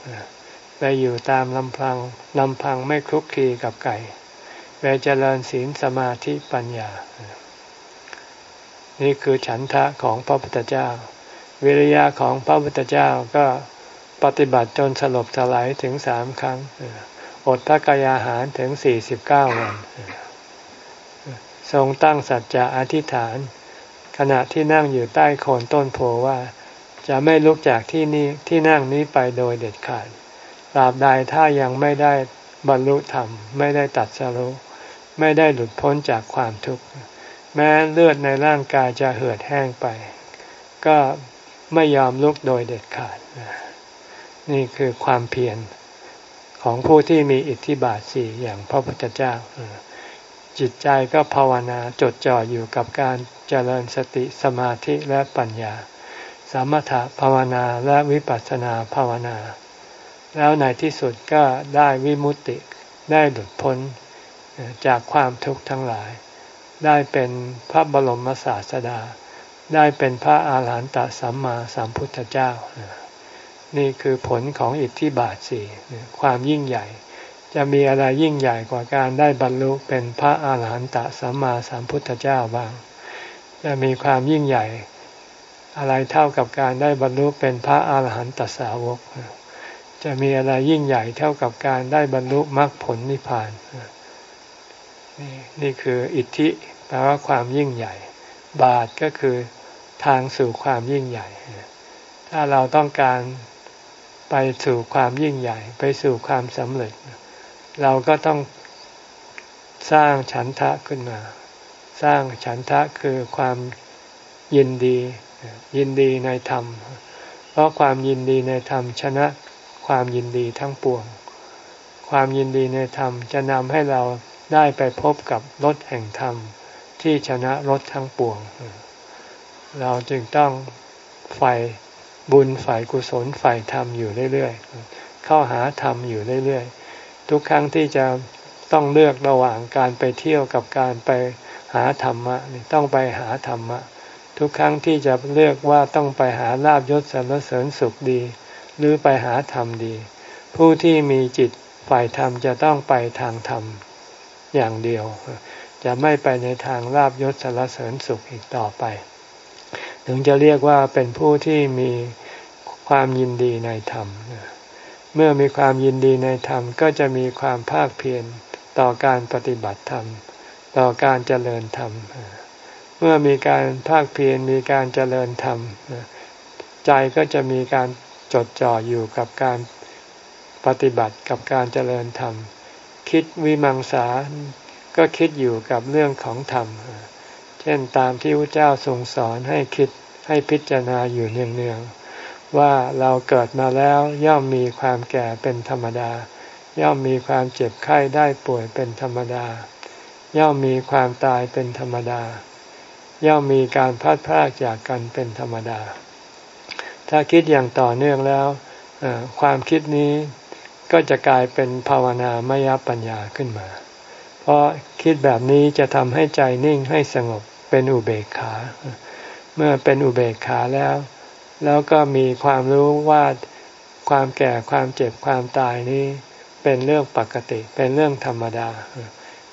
Speaker 1: ไปอยู่ตามลำพังลำพังไม่คลุกคลีกับไก่ ไปเจริญศีลสมาธิปัญญา นี่คือฉันทะของพระพุทธเจ้า วิริยะของพระพุทธเจ้าก็ปฏิบัติจนสลบสลายถึงสามครั้ง อดพระกายอาหารถึงสี่สิบเก้าวัน ทรงตั้งสัจจะอธิษฐาน ขณะที่นั่งอยู่ใต้โคนต้นโพว่า จะไม่ลุกจากที่นี้ที่นั่งนี้ไปโดยเด็ดขาดตราบใดถ้ายังไม่ได้บรรลุธรรม ไม่ได้ตัดสรุ ไม่ได้หลุดพ้นจากความทุกข์ แม้เลือดในร่างกายจะเหือดแห้งไป ก็ไม่ยอมลุกโดยเด็ดขาด นี่คือความเพียรของผู้ที่มีอิทธิบาทสี่อย่างพระพุทธเจ้า จิตใจก็ภาวนาจดจ่ออยู่กับการเจริญสติสมาธิและปัญญาสมถะภาวนาและวิปัสสนาภาวนา แล้วในที่สุดก็ได้วิมุตติได้หลุดพ้น จากความทุกข์ทั้งหลาย ได้เป็นพระบรมศาสดา ได้เป็นพระอาหารหันตสัมมาสัมพุทธเจ้า นี่คือผลของอิทธิบาทสี่ความยิ่งใหญ่ จะมีอะไรยิ่งใหญ่กว่าการได้บรรลุเป็นพระอาหารหันตสัมมาสัมพุทธเจ้าบ้าง จะมีความยิ่งใหญ่ อะไรเท่ากับการได้บรรลุเป็นพระอาหารหันตสาวกจะมีอะไรยิ่งใหญ่เท่ากับการได้บรรลุมรรคผลนิพพาน นี่นี่คืออิทธิแปลว่าความยิ่งใหญ่ บาทก็คือทางสู่ความยิ่งใหญ่ ถ้าเราต้องการไปสู่ความยิ่งใหญ่ ไปสู่ความสำเร็จ เราก็ต้องสร้างฉันทะขึ้นมา สร้างฉันทะคือความยินดี ยินดีในธรรม เพราะความยินดีในธรรมชนะความยินดีทั้งปวง ความยินดีในธรรมจะนำให้เรา ได้ไปพบกับรถแห่งธรรมที่ชนะรถทั้งปวง เราจึงต้องไฟบุญฝ่ายกุศลฝ่ายธรรมอยู่เรื่อยๆ เข้าหาธรรมอยู่เรื่อยๆ ทุกครั้งที่จะต้องเลือกระหว่างการไปเที่ยวกับการไปหาธรรมะต้องไปหาธรรมะ ทุกครั้งที่จะเลือกว่าต้องไปหาลาบยศสรรเสริญสุขดี หรือไปหาธรรมดี ผู้ที่มีจิตฝ่ายธรรมจะต้องไปทางธรรม อย่างเดียว จะไม่ไปในทางลาบยศสรรเสริญสุขอีกต่อไป ถึงจะเรียกว่าเป็นผู้ที่มีความยินดีในธรรม เมื่อมีความยินดีในธรรม ก็จะมีความภาคเพียรต่อการปฏิบัติธรรม ต่อการเจริญธรรม เมื่อมีการภาคเพียรมีการเจริญธรรม ใจก็จะมีการจดจ่ออยู่กับการปฏิบัติกับการเจริญธรรม คิดวิมังสา ก็คิดอยู่กับเรื่องของธรรม เช่นตามที่พระเจ้าทรงสอนให้คิดให้พิจารณาอยู่เนืองๆว่าเราเกิดมาแล้วย่อมมีความแก่เป็นธรรมดา ย่อมมีความเจ็บไข้ได้ป่วยเป็นธรรมดา ย่อมมีความตายเป็นธรรมดา ย่อมมีการพัดพรากจากกันเป็นธรรมดา ถ้าคิดอย่างต่อเนื่องแล้วความคิดนี้ ก็จะกลายเป็นภาวนามยปัญญาขึ้นมา เพราะคิดแบบนี้จะทำให้ใจนิ่งให้สงบเป็นอุเบกขา เมื่อเป็นอุเบกขาแล้ว แล้วก็มีความรู้ว่าความแก่ความเจ็บความตายนี้เป็นเรื่องปกติ เป็นเรื่องธรรมดา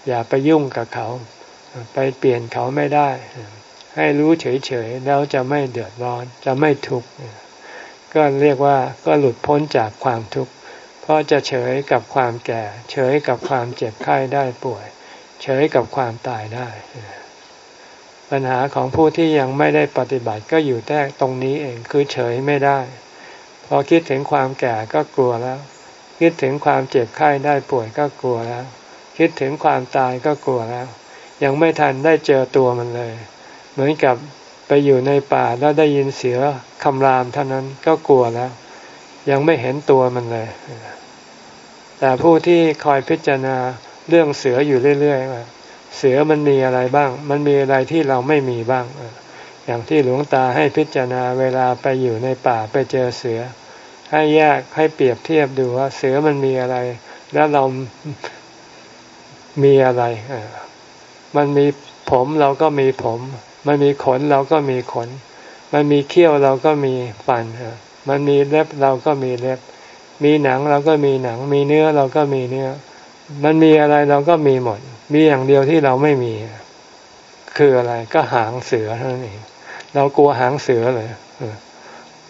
Speaker 1: อย่าไปยุ่งกับเขา ไปเปลี่ยนเขาไม่ได้ ให้รู้เฉยๆแล้วจะไม่เดือดร้อนจะไม่ทุกข์ก็เรียกว่าก็หลุดพ้นจากความทุกข์ เพราะจะเฉยกับความแก่ เฉยกับความเจ็บไข้ได้ป่วย เฉยกับความตายได้ ปัญหาของผู้ที่ยังไม่ได้ปฏิบัติก็อยู่แต่ตรงนี้เองคือเฉยไม่ได้ พอคิดถึงความแก่ก็กลัวแล้ว คิดถึงความเจ็บไข้ได้ป่วยก็กลัวแล้ว คิดถึงความตายก็กลัวแล้ว ยังไม่ทันได้เจอตัวมันเลย เหมือนกับไปอยู่ในป่าแล้วได้ยินเสียงคำรามเท่านั้นก็กลัวแล้ว ยังไม่เห็นตัวมันเลย แต่ผู้ที่คอยพิจารณาเรื่องเสืออยู่เรื่อยๆว่าเสือมันมีอะไรบ้าง มันมีอะไรที่เราไม่มีบ้าง อย่างที่หลวงตาให้พิจารณาเวลาไปอยู่ในป่าไปเจอเสือ ให้แยกให้เปรียบเทียบดูว่าเสือมันมีอะไร แล้วเรามีอะไร มันมีผมเราก็มีผม มันมีขนเราก็มีขน มันมีเขี้ยวเราก็มีฟัน มันมีเล็บเราก็มีเล็บ มีหนังเราก็มีหนัง มีเนื้อเราก็มีเนื้อ มันมีอะไรเราก็มีหมด มีอย่างเดียวที่เราไม่มี คืออะไรก็หางเสือเท่านั้นเองเรากลัวหางเสือเลย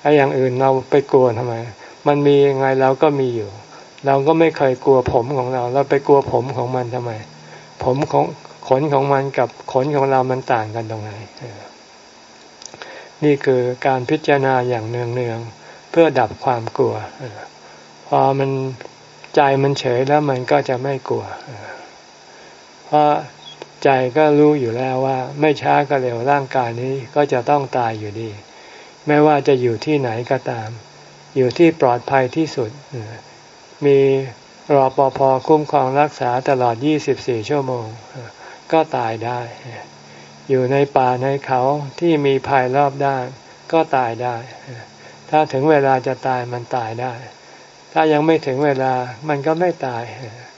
Speaker 1: ไอ้อย่างอื่นเราไปกลัวทำไม มันมียังไงเราก็มีอยู่ เราก็ไม่เคยกลัวผมของเรา เราไปกลัวผมของมันทำไม ผมของขนของมันกับขนของเรามันต่างกันตรงไหนนี่คือการพิจารณาอย่างเนืองๆเพื่อดับความกลัว พอมันใจมันเฉยแล้วมันก็จะไม่กลัว เพราะใจก็รู้อยู่แล้วว่า ไม่ช้าก็เร็วร่างกายนี้ก็จะต้องตายอยู่ดี ไม่ว่าจะอยู่ที่ไหนก็ตาม อยู่ที่ปลอดภัยที่สุด มีรอปภคุ้มครองรักษาตลอด 24 ชั่วโมง ก็ตายได้ อยู่ในป่าในเขาที่มีภัยรอบด้านก็ตายได้ ถ้าถึงเวลาจะตายมันตายได้ ถ้ายังไม่ถึงเวลามันก็ไม่ตาย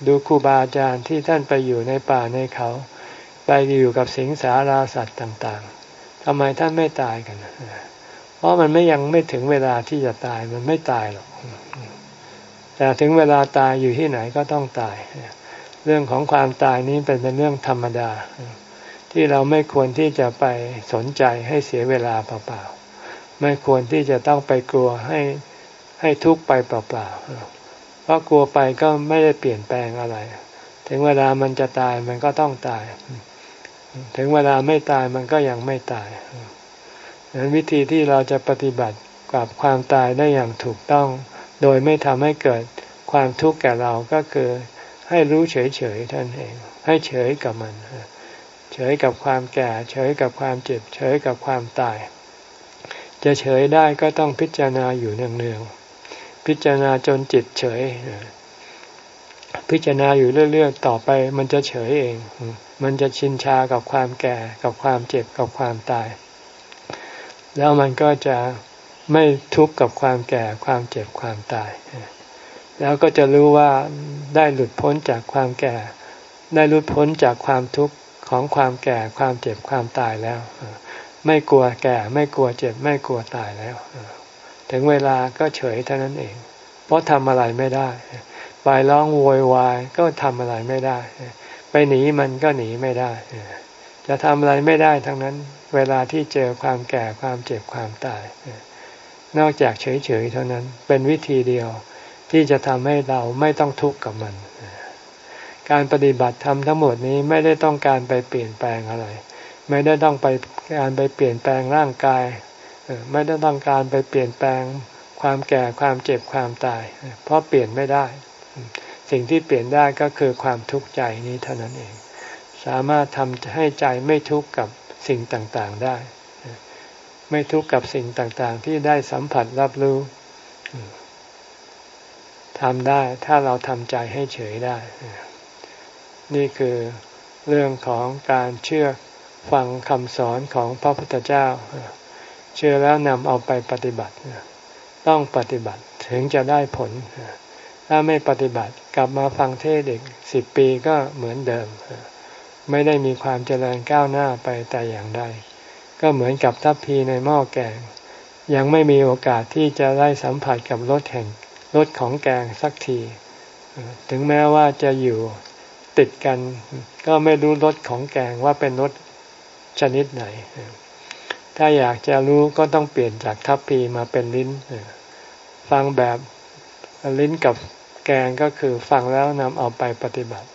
Speaker 1: ดูครูบาอาจารย์ที่ท่านไปอยู่ในป่าในเขา ไปอยู่กับสิงสาราสัตว์ต่างๆทำไมท่านไม่ตายกัน เพราะมันไม่ยังไม่ถึงเวลาที่จะตายมันไม่ตายหรอก แต่ถึงเวลาตายอยู่ที่ไหนก็ต้องตาย เรื่องของความตายนี้เป็นเป็นเรื่องธรรมดา ที่เราไม่ควรที่จะไปสนใจให้เสียเวลาเปล่าๆไม่ควรที่จะต้องไปกลัวให้ ให้ทุกข์ไปเปล่าๆเพราะกลัวไปก็ไม่ได้เปลี่ยนแปลงอะไร ถึงเวลามันจะตายมันก็ต้องตาย ถึงเวลาไม่ตายมันก็ยังไม่ตายดังนั้นวิธีที่เราจะปฏิบัติกับความตายได้อย่างถูกต้อง โดยไม่ทำให้เกิดความทุกข์แก่เราก็คือให้รู้เฉยๆท่านเอง ให้เฉยกับมัน เฉยกับความแก่ เฉยกับความเจ็บ เฉยกับความตาย จะเฉยได้ก็ต้องพิจารณาอยู่เนืองๆ พิจารณาจนจิตเฉย พิจารณาอยู่เรื่อยๆต่อไป มันจะเฉยเอง มันจะชินชากับความแก่กับความเจ็บกับความตาย แล้วมันก็จะไม่ทุกข์กับความแก่ความเจ็บความตาย แล้วก็จะรู้ว่าได้หลุดพ้นจากความแก่ ได้หลุดพ้นจากความทุกข์ของความแก่ความเจ็บความตายแล้ว ไม่กลัวแก่ ไม่กลัวเจ็บไม่กลัวตายแล้ว ถึงเวลาก็เฉยเท่านั้นเอง เพราะทำอะไรไม่ได้ ไปร้องโวยวายก็ทำอะไรไม่ได้ ไปหนีมันก็หนีไม่ได้ จะทำอะไรไม่ได้ทั้งนั้น เวลาที่เจอความแก่ความเจ็บความตาย นอกจากเฉยๆเท่านั้น เป็นวิธีเดียวที่จะทำให้เราไม่ต้องทุกข์กับมัน การปฏิบัติธรรมทั้งหมดนี้ไม่ได้ต้องการไปเปลี่ยนแปลงอะไร ไม่ได้ต้องไปการไปเปลี่ยนแปลงร่างกาย ไม่ได้ต้องการไปเปลี่ยนแปลงความแก่ความเจ็บความตาย เพราะเปลี่ยนไม่ได้ สิ่งที่เปลี่ยนได้ก็คือความทุกข์ใจนี้เท่านั้นเอง สามารถทำให้ใจไม่ทุกข์กับสิ่งต่างๆได้ ไม่ทุกข์กับสิ่งต่างๆ ที่ได้สัมผัสรับรู้ทำได้ถ้าเราทำใจให้เฉยได้ นี่คือเรื่องของการเชื่อฟังคำสอนของพระพุทธเจ้า เชื่อแล้วนำเอาไปปฏิบัติ ต้องปฏิบัติถึงจะได้ผล ถ้าไม่ปฏิบัติกลับมาฟังเทศอีกสิบปีก็เหมือนเดิม ไม่ได้มีความเจริญก้าวหน้าไปแต่อย่างใด ก็เหมือนกับทัพพีในหม้อแกง ยังไม่มีโอกาสที่จะได้สัมผัสกับรสแห่งรสของแกงสักที ถึงแม้ว่าจะอยู่ติดกัน ก็ไม่รู้รสของแกงว่าเป็นรสชนิดไหน ถ้าอยากจะรู้ก็ต้องเปลี่ยนจากทัพพีมาเป็นลิ้น ฟังแบบลิ้นกับแกงก็คือฟังแล้วนำเอาไปปฏิบัติ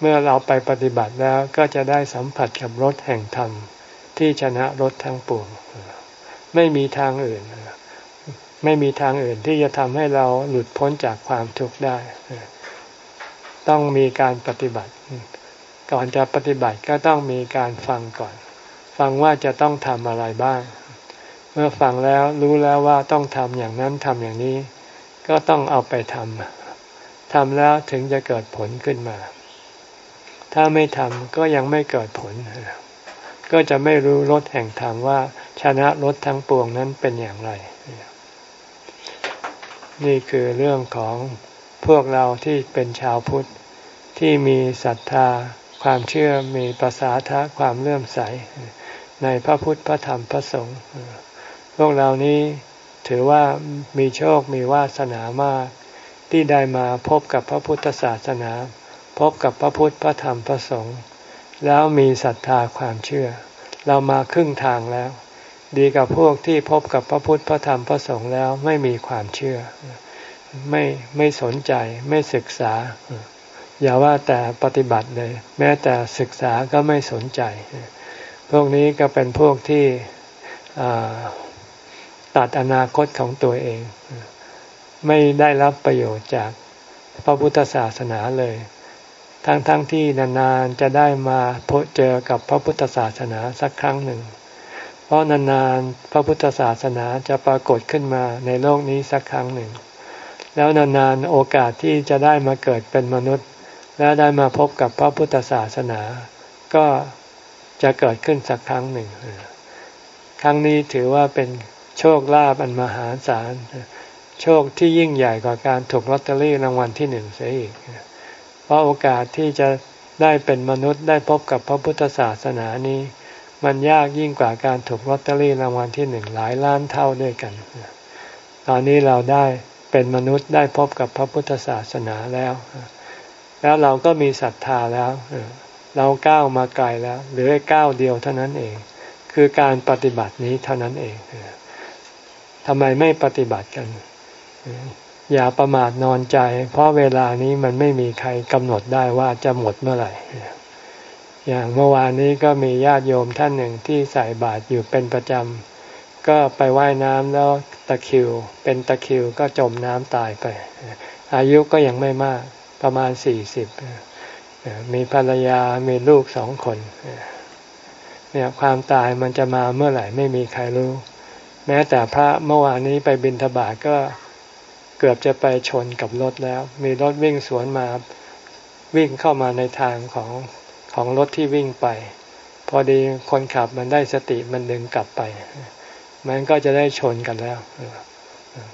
Speaker 1: เมื่อเราไปปฏิบัติแล้วก็จะได้สัมผัสกับรสแห่งธรรม ที่ชนะรสทั้งปวงไม่มีทางอื่น ไม่มีทางอื่นที่จะทำให้เราหลุดพ้นจากความทุกข์ได้ ต้องมีการปฏิบัติ ก่อนจะปฏิบัติก็ต้องมีการฟังก่อน ฟังว่าจะต้องทำอะไรบ้าง เมื่อฟังแล้วรู้แล้วว่าต้องทำอย่างนั้นทำอย่างนี้ ก็ต้องเอาไปทำทำแล้วถึงจะเกิดผลขึ้นมา ถ้าไม่ทำก็ยังไม่เกิดผล ก็จะไม่รู้รสแห่งธรรมว่าชนะรสทั้งปวงนั้นเป็นอย่างไร นี่คือเรื่องของพวกเราที่เป็นชาวพุทธที่มีศรัทธาความเชื่อมีภาษาทะความเลื่อมใส ในพระพุทธพระธรรมพระสงฆ์พวกเรานี้ถือว่ามีโชคมีวาสนามาก ที่ได้มาพบกับพระพุทธศาสนา พบกับพระพุทธพระธรรมพระสงฆ์แล้วมีศรัทธาความเชื่อ เรามาครึ่งทางแล้ว ดีกับพวกที่พบกับพระพุทธพระธรรมพระสงฆ์แล้วไม่มีความเชื่อ ไม่ไม่สนใจไม่ศึกษา อย่าว่าแต่ปฏิบัติเลย แม้แต่ศึกษาก็ไม่สนใจ พวกนี้ก็เป็นพวกที่ตัดอนาคตของตัวเอง ไม่ได้รับประโยชน์จากพระพุทธศาสนาเลย ทั้งๆทที่นานๆจะได้มาพบเจอกับพระพุทธศาสนาสักครั้งหนึ่ง เพราะนานๆพระพุทธศาสนาจะปรากฏขึ้นมาในโลกนี้สักครั้งหนึ่ง แล้วนานๆโอกาสที่จะได้มาเกิดเป็นมนุษย์ และได้มาพบกับพระพุทธศาสนา ก็ จะเกิดขึ้นสักครั้งหนึ่ง ครั้งนี้ถือว่าเป็นโชคลาภอันมหาศาล โชคที่ยิ่งใหญ่กว่าการถูกลอตเตอรี่รางวัลที่หนึ่งเสียอีก เพราะโอกาสที่จะได้เป็นมนุษย์ได้พบกับพระพุทธศาสนานี้ มันยากยิ่งกว่าการถูกลอตเตอรี่รางวัลที่หนึ่งหลายล้านเท่าด้วยกัน ตอนนี้เราได้เป็นมนุษย์ได้พบกับพระพุทธศาสนาแล้ว แล้วเราก็มีศรัทธาแล้ว เราก้าวมาไกลแล้วเหลือก้าวเดียวเท่านั้นเอง คือการปฏิบัตินี้เท่านั้นเองทำไมไม่ปฏิบัติกัน อย่าประมาทนอนใจ เพราะเวลานี้มันไม่มีใครกำหนดได้ว่าจะหมดเมื่อไหร่ อย่างเมื่อวานนี้ก็มีญาติโยมท่านหนึ่งที่ใส่บาตรอยู่เป็นประจำ ก็ไปไว่ายน้ำแล้วตะคิว เป็นตะคิวก็จมน้ำตายไป อายุก็ยังไม่มากประมาณสี่สิบ มีภรรยามีลูกสองคนเนี่ยความตายมันจะมาเมื่อไหร่ไม่มีใครรู้ แม้แต่พระเมื่อวานนี้ไปบินทบาทก็เกือบจะไปชนกับรถแล้ว มีรถวิ่งสวนมาวิ่งเข้ามาในทางของของรถที่วิ่งไป พอดีคนขับมันได้สติมันดึงกลับไป มันก็จะได้ชนกันแล้ว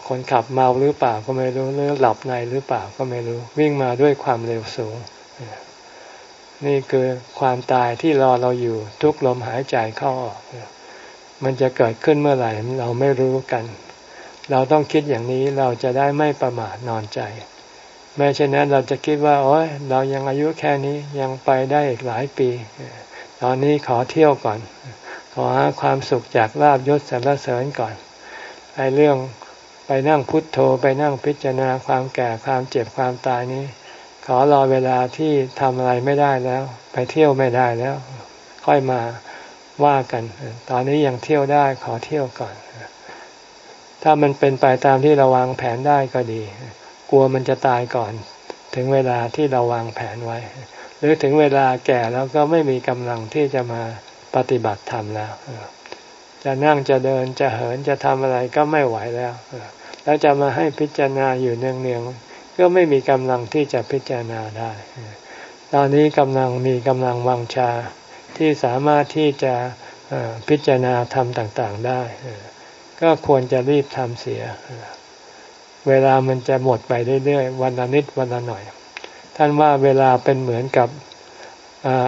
Speaker 1: คนขับเมาหรือเปล่าก็ไม่รู้หรือหลับในหรือเปล่าก็ไม่รู้ วิ่งมาด้วยความเร็วสูง นี่คือความตายที่รอเราอยู่ทุกลมหายใจเข้าออก มันจะเกิดขึ้นเมื่อไหร่เราไม่รู้กัน เราต้องคิดอย่างนี้เราจะได้ไม่ประมาทนอนใจแม้เช่นนั้นเราจะคิดว่าโอ้ยเรายังอายุแค่นี้ยังไปได้อีกหลายปี ตอนนี้ขอเที่ยวก่อน ขอหาความสุขจากลาบยศสรรเสริญก่อนไอ้เรื่องไปนั่งพุทโธไปนั่งพิจารณาความแก่ความเจ็บความตายนี้ ขอรอเวลาที่ทำอะไรไม่ได้แล้ว ไปเที่ยวไม่ได้แล้ว ค่อยมาว่ากัน ตอนนี้ยังเที่ยวได้ขอเที่ยวก่อน ถ้ามันเป็นไปตามที่เราวางแผนได้ก็ดี กลัวมันจะตายก่อน ถึงเวลาที่เราวางแผนไว้ หรือถึงเวลาแก่แล้วก็ไม่มีกำลังที่จะมาปฏิบัติธรรมแล้วจะนั่งจะเดินจะเหินจะทำอะไรก็ไม่ไหวแล้วแล้วจะมาให้พิจารณาอยู่เนือง ก็ไม่มีกำลังที่จะพิจารณาได้ ตอนนี้กำลังมีกำลังวังชาที่สามารถที่จะพิจารณาธรรมต่างๆได้ ก็ควรจะรีบทำเสีย เวลามันจะหมดไปเรื่อยๆวันละนิดวันละหน่อย ท่านว่าเวลาเป็นเหมือนกับ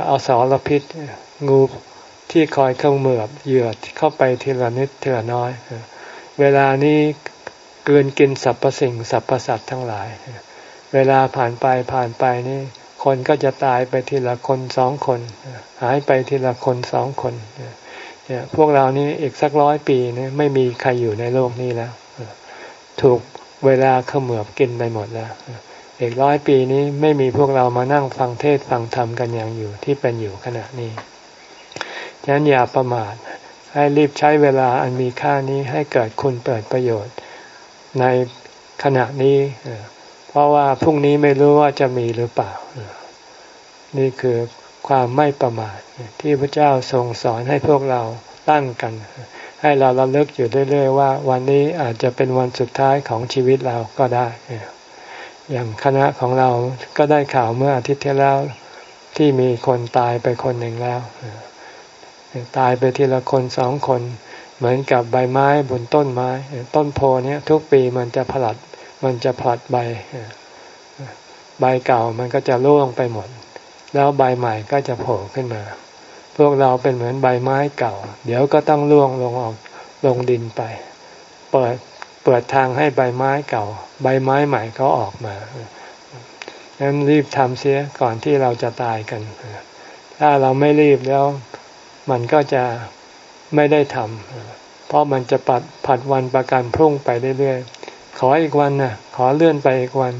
Speaker 1: เอาสารพิษงูที่คอยเข้าเมือบเหยื่อเข้าไปทีละนิดทีละน้อย เวลานี้ เกินกินสรรพสิ่งสรรพสัตว์ทั้งหลาย เวลาผ่านไปผ่านไปนี่ คนก็จะตายไปทีละคนสองคน หายไปทีละคนสองคนเนี่ยพวกเรานี่อีกสักร้อยปีนี่ไม่มีใครอยู่ในโลกนี้แล้ว ถูกเวลาเขมือบกินไปหมดแล้วอีกร้อยปีนี้ไม่มีพวกเรามานั่งฟังเทศฟังธรรมกันอย่างอยู่ที่เป็นอยู่ขณะนี้ฉะนั้นอย่าประมาทให้รีบใช้เวลาอันมีค่านี้ให้เกิดคุณเปิดประโยชน์ ในขณะนี้ เพราะว่าพรุ่งนี้ไม่รู้ว่าจะมีหรือเปล่า นี่คือความไม่ประมาทที่พระเจ้าทรงสอนให้พวกเราตั้งกัน ให้เราระลึกอยู่เรื่อยๆว่า วันนี้อาจจะเป็นวันสุดท้ายของชีวิตเราก็ได้ อย่างคณะของเราก็ได้ข่าวเมื่ออาทิตย์ที่แล้วที่มีคนตายไปคนหนึ่งแล้ว ตายไปทีละคนสองคน เหมือนกับใบไม้บนต้นไม้ ต้นโพนี้ทุกปีมันจะผลัด มันจะผลัดใบ ใบเก่ามันก็จะร่วงไปหมด แล้วใบใหม่ก็จะโผล่ขึ้นมา พวกเราเป็นเหมือนใบไม้เก่า เดี๋ยวก็ต้องร่วงลงออกลงดินไป เปิดเปิดทางให้ใบไม้เก่า ใบไม้ใหม่เขาออกมาดังนั้นรีบทำเสียก่อนที่เราจะตายกัน ถ้าเราไม่รีบแล้วมันก็จะ ไม่ได้ทำเพราะมันจะปัดผัดวันประกันพรุ่งไปเรื่อยๆขออีกวันนะขอเลื่อนไปอีกวัน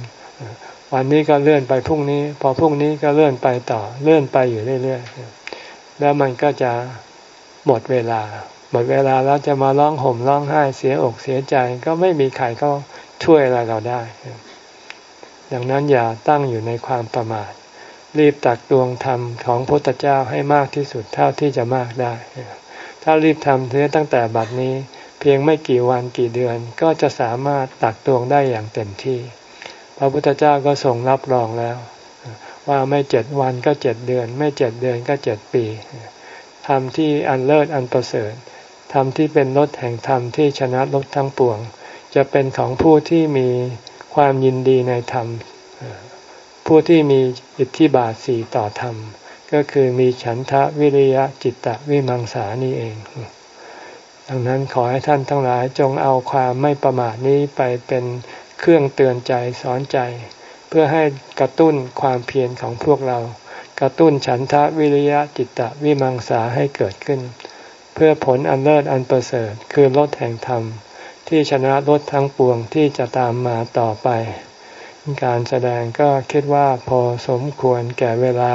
Speaker 1: วันนี้ก็เลื่อนไปพรุ่งนี้ พอพรุ่งนี้ก็เลื่อนไปต่อเลื่อนไปอยู่เรื่อยๆแล้วมันก็จะหมดเวลา หมดเวลาแล้วจะมาร้องห่มร้องไห้เสียอกเสียใจก็ไม่มีใครก็ช่วยอะไรเราได้ดังนั้นอย่าตั้งอยู่ในความประมาท รีบตักตวงธรรมของพระพุทธเจ้าให้มากที่สุดเท่าที่จะมากได้ ถ้ารีบทำเสียตั้งแต่บัดนี้ เพียงไม่กี่วันกี่เดือนก็จะสามารถตักตวงได้อย่างเต็มที่ พระพุทธเจ้าก็ทรงรับรองแล้ว ว่าไม่เจ็ดวันก็เจ็ดเดือน ไม่เจ็ดเดือนก็เจ็ดปีทำที่อันเลิศอันประเสริฐทำที่เป็นรถแห่งธรรมที่ชนะรถทั้งปวง จะเป็นของผู้ที่มีความยินดีในธรรม ผู้ที่มีอิทธิบาทสี่ต่อธรรม ก็คือมีฉันทะวิริยะจิตตะวิมังสานี่เอง ดังนั้นขอให้ท่านทั้งหลายจงเอาความไม่ประมาทนี้ไปเป็นเครื่องเตือนใจสอนใจ เพื่อให้กระตุ้นความเพียรของพวกเรา กระตุ้นฉันทะวิริยะจิตตะวิมังสาให้เกิดขึ้น เพื่อผลอันเลิศอันประเสริฐคือลดแห่งธรรมที่ชนะลดทั้งปวงที่จะตามมาต่อไป การแสดงก็คิดว่าพอสมควรแก่เวลา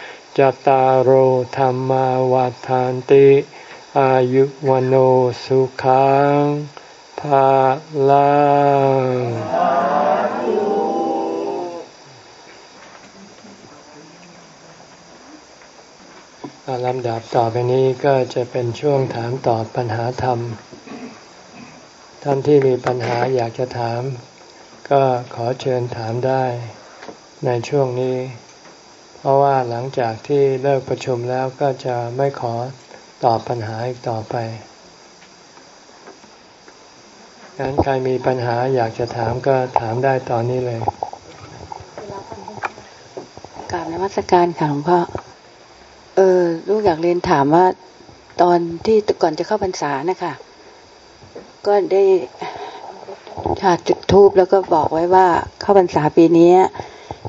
Speaker 1: จตารโหธรรมวาทานติ อายุวันสุขังภาลังลำดับต่อไปนี้ก็จะเป็นช่วงถามตอบปัญหาธรรม ท่านที่มีปัญหาอยากจะถาม ก็ขอเชิญถามได้ในช่วงนี้ เพราะว่าหลังจากที่เลิกประชุมแล้วก็จะไม่ขอตอบปัญหาอีกต่อไปงั้นใครมีปัญหาอยากจะถามก็ถามได้ตอนนี้เลย
Speaker 2: กราบนมัสการค่ะหลวงพ่อ เออลูกอยากเรียนถามว่า ตอนที่ก่อนจะเข้าพรรษานะคะก็ได้จุดทูบแล้วก็บอกไว้ว่าเข้าพรรษาปีนี้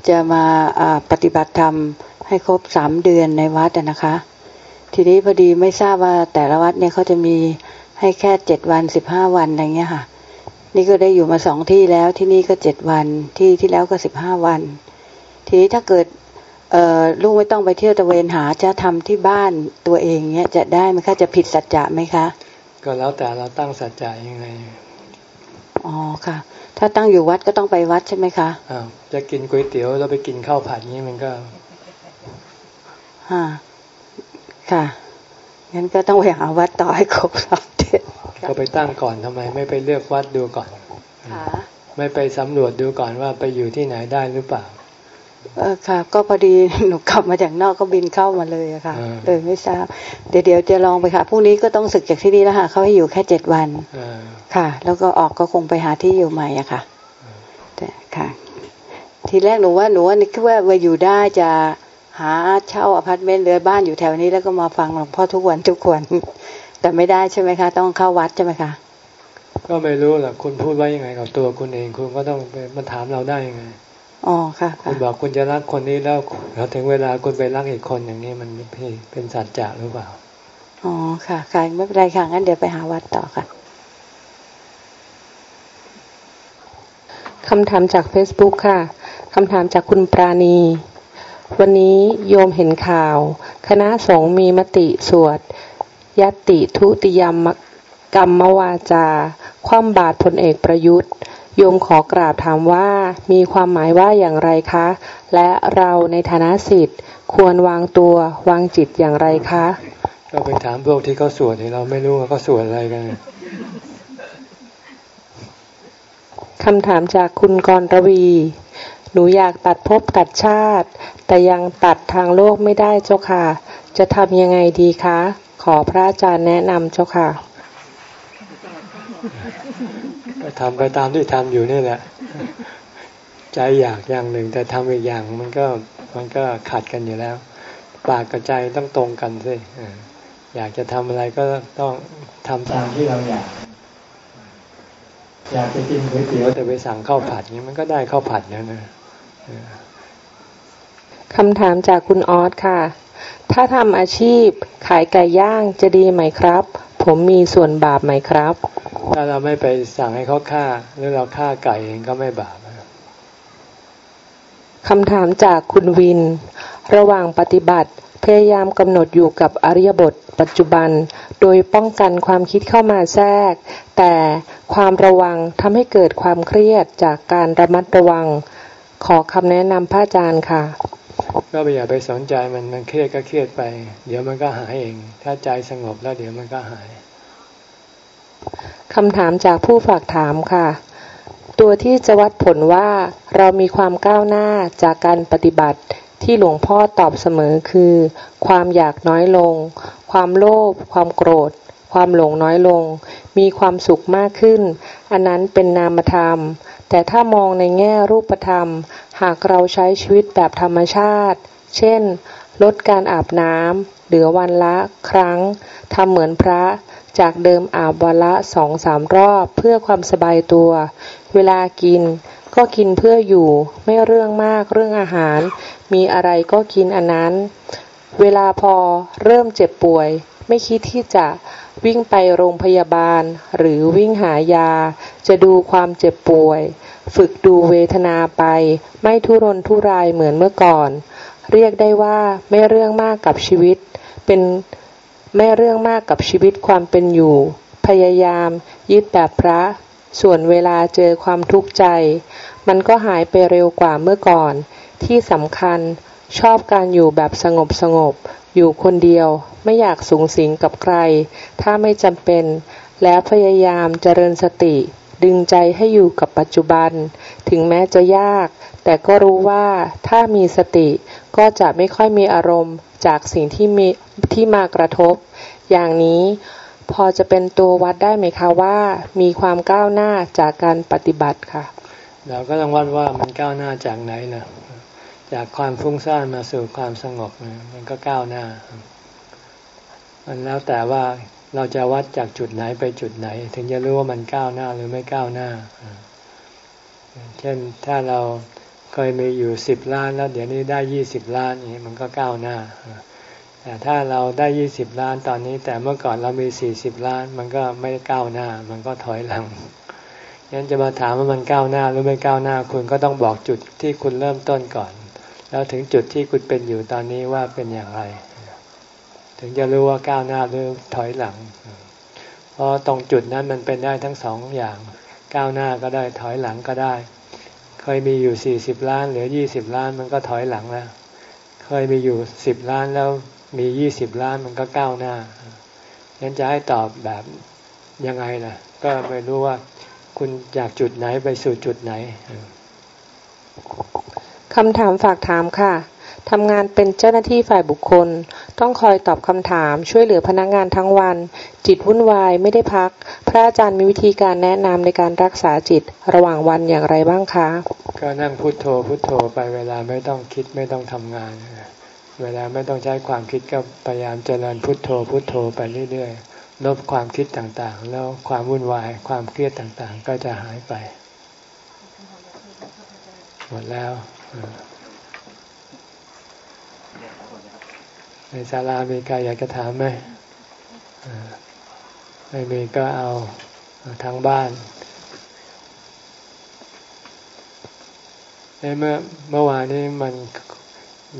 Speaker 2: จะมาปฏิบัติธรรมให้ครบสามเดือนในวัดนะคะ ทีนี้พอดีไม่ทราบว่าแต่ละวัดเนี่ยเขาจะมีให้แค่เจ็ดวันสิบห้าวันอะไรเงี้ยค่ะ นี่ก็ได้อยู่มาสองที่แล้วที่นี่ก็เจ็ดวันที่ที่แล้วก็สิบห้าวัน ทีนี้ถ้าเกิดลูกไม่ต้องไปเที่ยวตะเวนหาจะทำที่บ้านตัวเองเนี่ยจะได้ไหมคะจะผิดสัจจะไหมคะ
Speaker 1: ก็แล้วแต่เราตั้งสัจจะยังไง
Speaker 2: อ๋อค่ะ ถ้าตั้งอยู่วัดก็ต้องไปวัดใช่ไหมคะ
Speaker 1: อ้าวจะกินก๋วยเตี๋ยวแล้วไปกินข้าวผัดนี้มันก็
Speaker 2: ฮะค่ะงั้นก็ต้องไปหาวัดต่อให้ครบสามเดือน
Speaker 1: ก็ไปตั้งก่อนทำไม ไม่ไปเลือกวัดดูก่อนไม่ไปสำรวจดูก่อนว่าไปอยู่ที่ไหนได้หรือเปล่า
Speaker 2: เออ ค่ะ ก็พอดีหนูกลับมาจากนอกก็บินเข้ามาเลยอะค่ะเลยไม่ทราบเดี๋ยวเดี๋ยวจะลองไปค่ะพรุ่งนี้ก็ต้องศึกจากที่นี่แล้วค่ะเขาให้อยู่แค่เจ็ดวันค่ะ แล้วก็ออกก็คงไปหาที่อยู่ใหม่อะค่ะแต่ค่ะ ทีแรกหนูว่าหนูว่านึกว่าไปอยู่ได้จะหาเช่าอพาร์ตเมนต์เรือบ้านอยู่แถวนี้แล้วก็มาฟังหลวงพ่อทุกวันทุกวันแต่ไม่ได้ใช่ไหมคะ ต้องเข้าวัดใช่ไหมคะ
Speaker 1: ก็ไม่รู้แหละคุณพูดไว้ยังไงกับตัวคุณเองคุณก็ต้องไปมาถามเราได้ยังไง
Speaker 2: อ๋อค่ะ
Speaker 1: คุณบอกคุณจะรักคนนี้แล้วแล้วถึงเวลาคุณไปรักอีกคนอย่างนี้มันเป็นสัจจะหรือเปล่า
Speaker 2: อ๋อค่ะค่ะไม่เป็นไรค่ะงั้นเดี๋ยวไปหาวัดต่อค่ะ
Speaker 3: คำถามจาก Facebook ค่ะคำถามจากคุณปราณี วันนี้โยมเห็นข่าว คณะสงฆ์มีมติสวดยติทุติยมกรรมวาจา คว่ำบาตรพลเอกประยุทธ์ โยมขอกราบถามว่ามีความหมายว่าอย่างไรคะ และเราในฐานะสิทธิ์ควรวางตัววางจิตอย่างไรคะ
Speaker 1: ก็ไปถามพวกที่เขาสวดเราไม่รู้ว่าเขาสวดอะไรกัน
Speaker 3: คำถามจากคุณกรรวี หนูอยากตัดภพตัดชาติ แต่ยังตัดทางโลกไม่ได้เจ้าค่ะ จะทำยังไงดีคะ ขอพระอาจารย์แนะนำเจ้าค่ะ
Speaker 1: ทำไปตามที่ทำอยู่นี่แหละ ใจอยากอย่างหนึ่ง แต่ทำอีกอย่างมันก็มันก็ขัดกันอยู่แล้ว ปากกับใจต้องตรงกันสิอยากจะทำอะไรก็ต้องทำตามที่เราอยาก อยากจะกินก๋วยเตี๋ยวแต่ไปสั่งข้าวผัดนี้มันก็ได้ข้าวผัดแล้วนะ
Speaker 3: คำถามจากคุณออสค่ะ ถ้าทำอาชีพขายไก่ย่างจะดีไหมครับ ผมมีส่วนบาปไหมครับ
Speaker 1: ถ้าเราไม่ไปสั่งให้เขาฆ่า หรือเราฆ่าไก่เองก็ไม่บาป
Speaker 3: คำถามจากคุณวิน ระหว่างปฏิบัติพยายามกำหนดอยู่กับอริยบท ปัจจุบัน โดยป้องกันความคิดเข้ามาแทรก แต่ความระวังทำให้เกิดความเครียดจากการระมัดระวัง ขอคำแนะนำพระอาจารย์ค่ะ
Speaker 1: ก็ไม่อย่าไปสนใจมันมันเครียดก็เครียดไป เดี๋ยวมันก็หายเอง ถ้าใจสงบแล้วเดี๋ยวมันก็หาย
Speaker 3: คำถามจากผู้ฝากถามค่ะ ตัวที่จะวัดผลว่าเรามีความก้าวหน้าจากการปฏิบัติที่หลวงพ่อตอบเสมอคือ ความอยากน้อยลง ความโลภความโกรธ ความหลงน้อยลง มีความสุขมากขึ้น อันนั้นเป็นนามธรรม แต่ถ้ามองในแง่รูปธรรม หากเราใช้ชีวิตแบบธรรมชาติ เช่น ลดการอาบน้ำเหลือวันละครั้งทำเหมือนพระจากเดิมอาบวันละสองสามรอบเพื่อความสบายตัว เวลากินก็กินเพื่ออยู่ไม่เรื่องมากเรื่องอาหาร มีอะไรก็กินอันนั้น เวลาพอเริ่มเจ็บป่วย ไม่คิดที่จะวิ่งไปโรงพยาบาล หรือวิ่งหายา จะดูความเจ็บป่วย ฝึกดูเวทนาไป ไม่ทุรนทุรายเหมือนเมื่อก่อน เรียกได้ว่าไม่เรื่องมากกับชีวิต เป็นไม่เรื่องมากกับชีวิตความเป็นอยู่ พยายาม ยึดแบบพระ ส่วนเวลาเจอความทุกข์ใจ มันก็หายไปเร็วกว่าเมื่อก่อน ที่สำคัญชอบการอยู่แบบสงบสงบ อยู่คนเดียว ไม่อยากสูงสิงกับใคร ถ้าไม่จำเป็น แล้วพยายามเจริญสติ ดึงใจให้อยู่กับปัจจุบัน ถึงแม้จะยาก แต่ก็รู้ว่าถ้ามีสติก็จะไม่ค่อยมีอารมณ์จากสิ่งที่มีที่มากระทบ อย่างนี้พอจะเป็นตัววัดได้ไหมคะว่า มีความก้าวหน้าจากการปฏิบัติค่ะ
Speaker 1: เราก็ต้องวัดว่ามันก้าวหน้าจากไหนนะจากความฟุ้งซ่านมาสู่ความสงบมันก็ก้าวหน้า มันแล้วแต่ว่า เราจะวัดจากจุดไหนไปจุดไหน ถึงจะรู้ว่ามันก้าวหน้าหรือไม่ก้าวหน้า เช่นถ้าเราเคยมีอยู่สิบล้านแล้ว เดี๋ยวนี้ได้ยี่สิบล้านนี้มันก็ก้าวหน้า แต่ถ้าเราได้ยี่สิบล้านตอนนี้ แต่เมื่อก่อนเรามีสี่สิบล้าน มันก็ไม่ก้าวหน้า มันก็ถอยหลังยั้นจะมาถามว่ามันก้าวหน้าหรือไม่ก้าวหน้า คุณก็ต้องบอกจุดที่คุณเริ่มต้นก่อน แล้วถึงจุดที่คุณเป็นอยู่ตอนนี้ว่าเป็นอย่างไร ถึงจะรู้ว่าก้าวหน้าหรือถอยหลัง เพราะตรงจุดนั้นมันเป็นได้ทั้งสองอย่าง ก้าวหน้าก็ได้ถอยหลังก็ได้ เคยมีอยู่สี่สิบล้านเหลือยี่สิบล้านมันก็ถอยหลังแล้ว เคยมีอยู่สิบล้านแล้วมียี่สิบล้านมันก็ก้าวหน้ายันจะให้ตอบแบบยังไงล่ะ ก็ไม่รู้ว่าคุณจากจุดไหนไปสู่จุดไหน
Speaker 3: คำถามฝากถามค่ะ ทำงานเป็นเจ้าหน้าที่ฝ่ายบุคคล ต้องคอยตอบคำถามช่วยเหลือพนักงานทั้งวัน จิตวุ่นวายไม่ได้พัก พระอาจารย์มีวิธีการแนะนำในการรักษาจิตระหว่างวันอย่างไรบ้างคะ
Speaker 1: ก็นั่งพุโทโธพุโทโธไปเวลาไม่ต้องคิดไม่ต้องทำงาน เวลาไม่ต้องใช้ความคิดก็พยายามเจริญพุโทโธพุโทโธไปเรื่อยๆลบความคิดต่างๆ แล้วความวุ่นวายความเครียดต่างๆ ก็จะหายไป หมดแล้ว ในศาลามีใครอยากจะถามไหมไม่มีก็เอาทางบ้านเมื่อเมื่อวานนี้มัน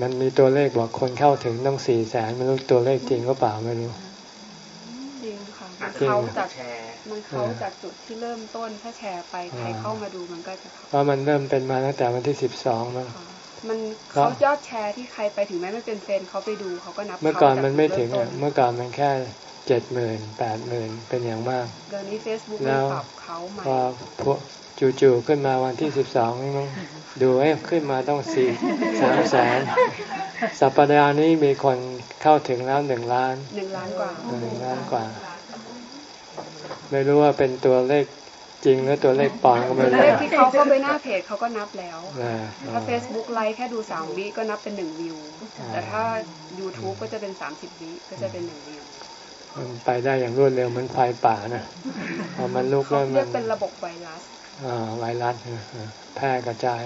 Speaker 1: มันมีตัวเลขบอกคนเข้าถึงต้องสี่แสนไม่รู้ตัวเลขจริงก็เปล่าไม่รู้
Speaker 4: มันเขาจากมันเขาจากจุดที่เริ่มต้นถ้าแชร์ไปใครเข้ามาดูมันก็จะ
Speaker 1: เพราะมันเริ่มเป็นมาตั้งแต่วันที่สิบสองมั้ง
Speaker 4: มันเขายอดแชร์ที่ใครไปถึงแม้ไม่เป็นเฟนเขาไปดูเขาก็นับ
Speaker 1: เมื่อก่อนมันไม่ถึงอะเมื่อก่อนมันแค่เจ็ดหมื่นแปดหมื่นเป็นอย่างมาก
Speaker 4: เดี๋ยวนี้เฟซบุ๊กมันปรับเขาใหม่พอ
Speaker 1: พวกจู่ๆขึ้นมาวันที่สิบสองนี่มั้งดูเอ้ขึ้นมาต้องสี่สามแสนสัปดาห์นี้มีคนเข้าถึงแล้วหนึ่งล้าน
Speaker 4: หนึ่งล้านกว่า
Speaker 1: หนึ่งล้านกว่า ไม่รู้ว่าเป็นตัวเลข จริงหรือตัวเลขปลอมก็ไม่รู้
Speaker 4: เลขที่เขาเข้าไปหน้าเพจเขาก็นับแล้วถ้า Facebook ไลค์แค่ดูสามวิก็นับเป็นหนึ่งวิว แต่ถ้า YouTube ก็จะเป็นสามสิบวิก็จะเป็นหนึ่งวิว
Speaker 1: มันไปได้อย่างรวดเร็วเหมือนไฟป่านะพอมันลุกแล้วมันเรีย
Speaker 4: กเป็นระบบไวรัส
Speaker 1: อ่าไวรัสแพร่กระจาย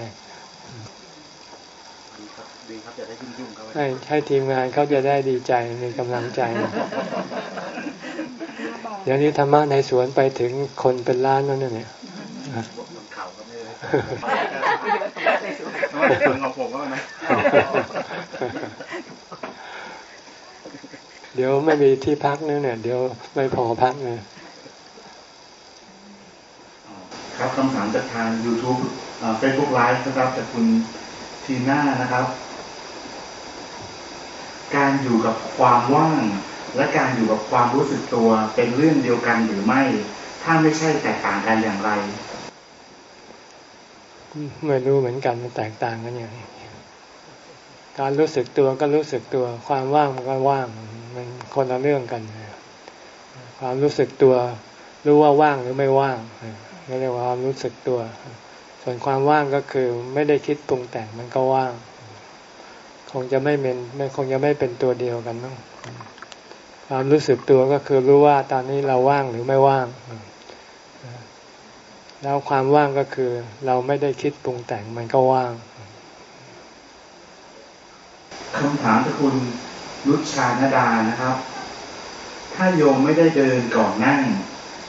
Speaker 1: ให้ให้ทีมงานเขาจะได้ดีใจมีกำลังใจเดี๋ยวนี้ธรรมะในสวนไปถึงคนเป็นล้านแล้วเนี่ยเดี๋ยวไม่มีที่พักเนี่ย เดี๋ยวไม่พอพักเลย
Speaker 5: ครับคำถามจากทาง YouTube Facebook Live นะครับจากคุณทีน่านะครับ การอยู่กับความว่าง และการอยู่กับความรู้สึกตัวเป็นเรื่องเดียวกันหรือไม่ ถ้าไม่ใช่แตกต่างกันอย่างไร
Speaker 1: ไม่รู้เหมือนกันมันแตกต่างกันอย่างไรการรู้สึกตัวก็รู้สึกตัว ความว่างมันก็ว่างมันคนละเรื่องกัน ความรู้สึกตัว รู้ว่าว่างหรือไม่ว่างนี่เรียกว่าความรู้สึกตัว ส่วนความว่างก็คือไม่ได้คิดปรุงแต่งมันก็ว่าง คงจะไม่เป็นคงจะไม่เป็นตัวเดียวกันน้อง ความรู้สึกตัวก็คือรู้ว่าตอนนี้เราว่างหรือไม่ว่าง แล้วความว่างก็คือเราไม่ได้คิดปรุงแต่งมันก็ว่าง
Speaker 5: คำถามที่คุณรุชานดานะครับ ถ้าโยมไม่ได้เดินก่อนนั่ง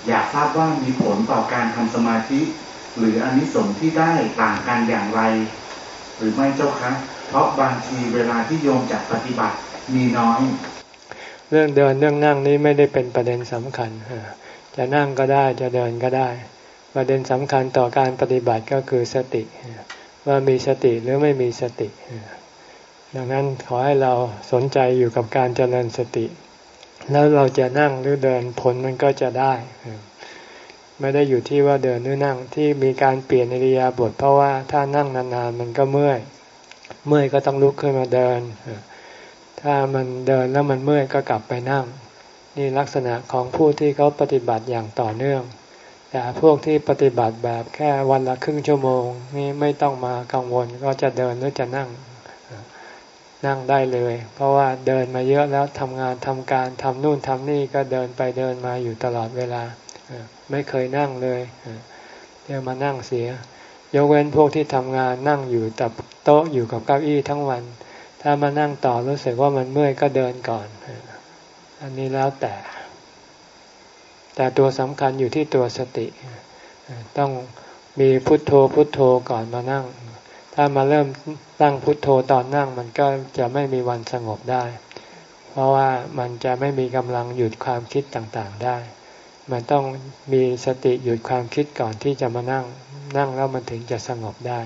Speaker 5: อยากทราบว่ามีผลต่อการทำสมาธิ หรืออนิสงส์ที่ได้ต่างกันอย่างไร หรือไม่เจ้าคะ เพราะบางทีเวลาที่โยมจะปฏิบัติมีน้อย
Speaker 1: เรื่องเดินเรื่องนั่งนี้ไม่ได้เป็นประเด็นสำคัญ จะนั่งก็ได้จะเดินก็ได้ ประเด็นสำคัญต่อการปฏิบัติก็คือสติ ว่ามีสติหรือไม่มีสติ ดังนั้นขอให้เราสนใจอยู่กับการเจริญสติ แล้วเราจะนั่งหรือเดินผลมันก็จะได้ ไม่ได้อยู่ที่ว่าเดินหรือนั่งที่มีการเปลี่ยนอิริยาบถเพราะว่าถ้านั่งนานๆมันก็เมื่อย เมื่อยก็ต้องลุกขึ้นมาเดิน ถ้ามันเดินแล้วมันเมื่อยก็กลับไปนั่ง นี่ลักษณะของผู้ที่เขาปฏิบัติอย่างต่อเนื่อง แต่พวกที่ปฏิบัติแบบแค่วันละครึ่งชั่วโมง นี่ไม่ต้องมากังวลก็จะเดินหรือจะนั่ง นั่งได้เลย เพราะว่าเดินมาเยอะแล้วทำงานทำการทำนู่นทำนี่ก็เดินไปเดินมาอยู่ตลอดเวลา ไม่เคยนั่งเลยเดี๋ยวมานั่งเสียยกเว้นพวกที่ทำงานนั่งอยู่แต่โต๊ะอยู่กับเก้าอี้ทั้งวัน ถ้ามานั่งต่อรู้สึกว่ามันเมื่อยก็เดินก่อน อันนี้แล้วแต่ แต่ตัวสำคัญอยู่ที่ตัวสติ ต้องมีพุทโธพุทโธก่อนมานั่ง ถ้ามาเริ่มตั้งพุทโธตอนนั่ง มันก็จะไม่มีวันสงบได้ เพราะว่ามันจะไม่มีกำลังหยุดความคิดต่างๆได้ มันต้องมีสติหยุดความคิดก่อนที่จะมานั่ง นั่งแล้วมันถึงจะสงบได้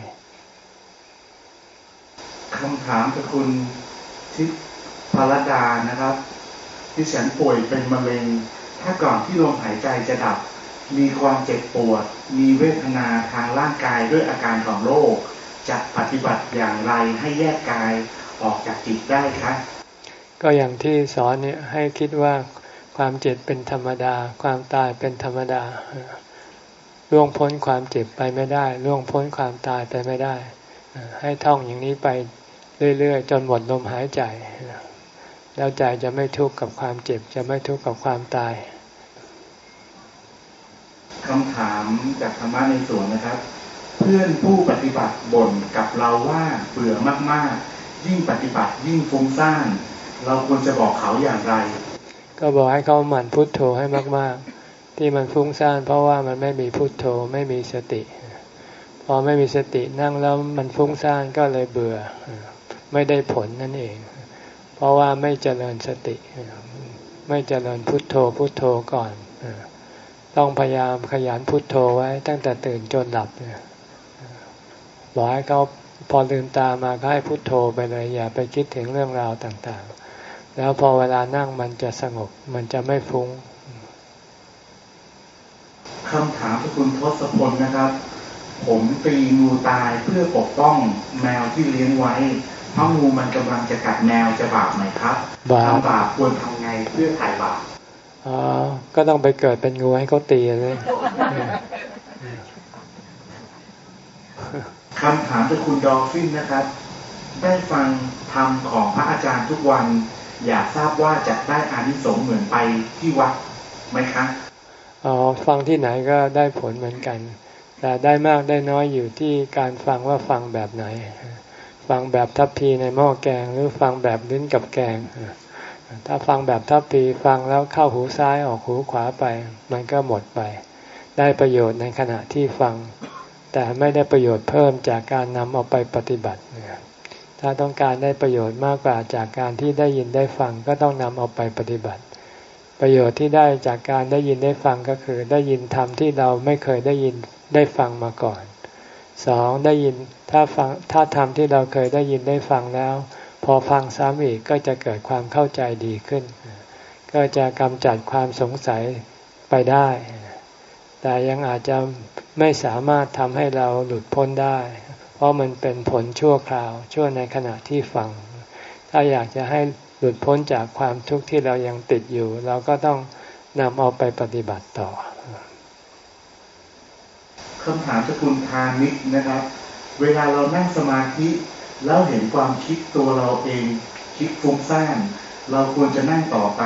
Speaker 5: คำถามจากคุณทิพรดานะครับที่ฉันป่วยเป็นมะเร็ง ถ้าก่อนที่ลมหายใจจะดับ มีความเจ็บปวด มีเวทนาทางร่างกายด้วยอาการของโรคจะปฏิบัติอย่างไรให้แยกกายออกจากจิตได้คะ
Speaker 1: ก็อย่างที่สอนเนี่ยให้คิดว่าความเจ็บเป็นธรรมดา ความตายเป็นธรรมดาล่วงพ้นความเจ็บไปไม่ได้ล่วงพ้นความตายไปไม่ได้ ให้ท่องอย่างนี้ไป เรื่อยๆ จนหมดลมหายใจ แล้วใจจะไม่ทุกข์กับความเจ็บ จะไม่ทุกข์กับความตาย
Speaker 5: คำถามจากธรรมะในส่วนนะครับ เพื่อนผู้ปฏิบัติบ่นกับเราว่าเบื่อมากๆ ยิ่งปฏิบัติยิ่งฟุ้งซ่าน เราควรจะบอกเขาอย่างไร
Speaker 1: ก็บอกให้เขาหมั่นพุทโธให้มาก ๆ ที่มันฟุ้งซ่านเพราะว่ามันไม่มีพุโทโธไม่มีสติ พอไม่มีสตินั่งแล้วมันฟุ้งซ่านก็เลยเบื่อ ไม่ได้ผลนั่นเอง เพราะว่าไม่เจริญสติ ไม่เจริญพุทโธพุทโธก่อน ต้องพยายามขยันพุทโธไว้ตั้งแต่ตื่นจนหลับบอกให้เขาพอลืมตามาก็ให้พุทโธไปเลยอย่าไปคิดถึงเรื่องราวต่างๆ แล้วพอเวลานั่งมันจะสงบมันจะไม่ฟุ้ง
Speaker 5: คำถามที่คุณทศพลนะครับ ผมตีงูตายเพื่อปกป้องแมวที่เลี้ยงไว้ เพราะงูมันกำลังจะกัดแมวจะบาปไหมครับบาปทำบาปควรทำไงเพื่อถ่ายบาป
Speaker 1: อ๋อ ก็ต้องไปเกิดเป็นงูให้เขาตีเลย
Speaker 5: คำถามจากคุณดอฟฟินนะครับ ได้ฟังธรรมของพระอาจารย์ทุกวัน อยากทราบว่าจะได้อานิสงส์เหมือนไปที่วัดไหมครับ
Speaker 1: อ๋อฟังที่ไหนก็ได้ผลเหมือนกัน แต่ได้มากได้น้อยอยู่ที่การฟังว่าฟังแบบไหน ฟังแบบทัพพีในหม้อแกง หรือฟังแบบลิ้นกับแกง ถ้าฟังแบบทัพพีฟังแล้วเข้าหูซ้ายออกหูขวาไป มันก็หมดไป ได้ประโยชน์ในขณะที่ฟัง แต่ไม่ได้ประโยชน์เพิ่มจากการนำเอาไปปฏิบัติ ถ้าต้องการได้ประโยชน์มากกว่าจากการที่ได้ยินได้ฟังก็ต้องนำเอาไปปฏิบัติ ประโยชน์ที่ได้จากการได้ยินได้ฟังก็คือ ได้ยินธรรมที่เราไม่เคยได้ยินได้ฟังมาก่อน สองได้ยินถ้าฟังถ้าธรรมที่เราเคยได้ยินได้ฟังแล้ว พอฟังซ้ำอีกก็จะเกิดความเข้าใจดีขึ้น ก็จะกำจัดความสงสัยไปได้ แต่ยังอาจจะไม่สามารถทำให้เราหลุดพ้นได้ เพราะมันเป็นผลชั่วคราว ชั่วในขณะที่ฟัง ถ้าอยากจะให้หลุดพ้นจากความทุกข์ที่เรายังติดอยู่ เราก็ต้องนำเอาไปปฏิบัติต่อ
Speaker 5: คำถามจากคุณทานิกนะครับ เวลาเรานั่งสมาธิ แล้วเห็นความคิดตัวเราเองคิดฟุ้งซ่านเราควรจะนั่งต่อไป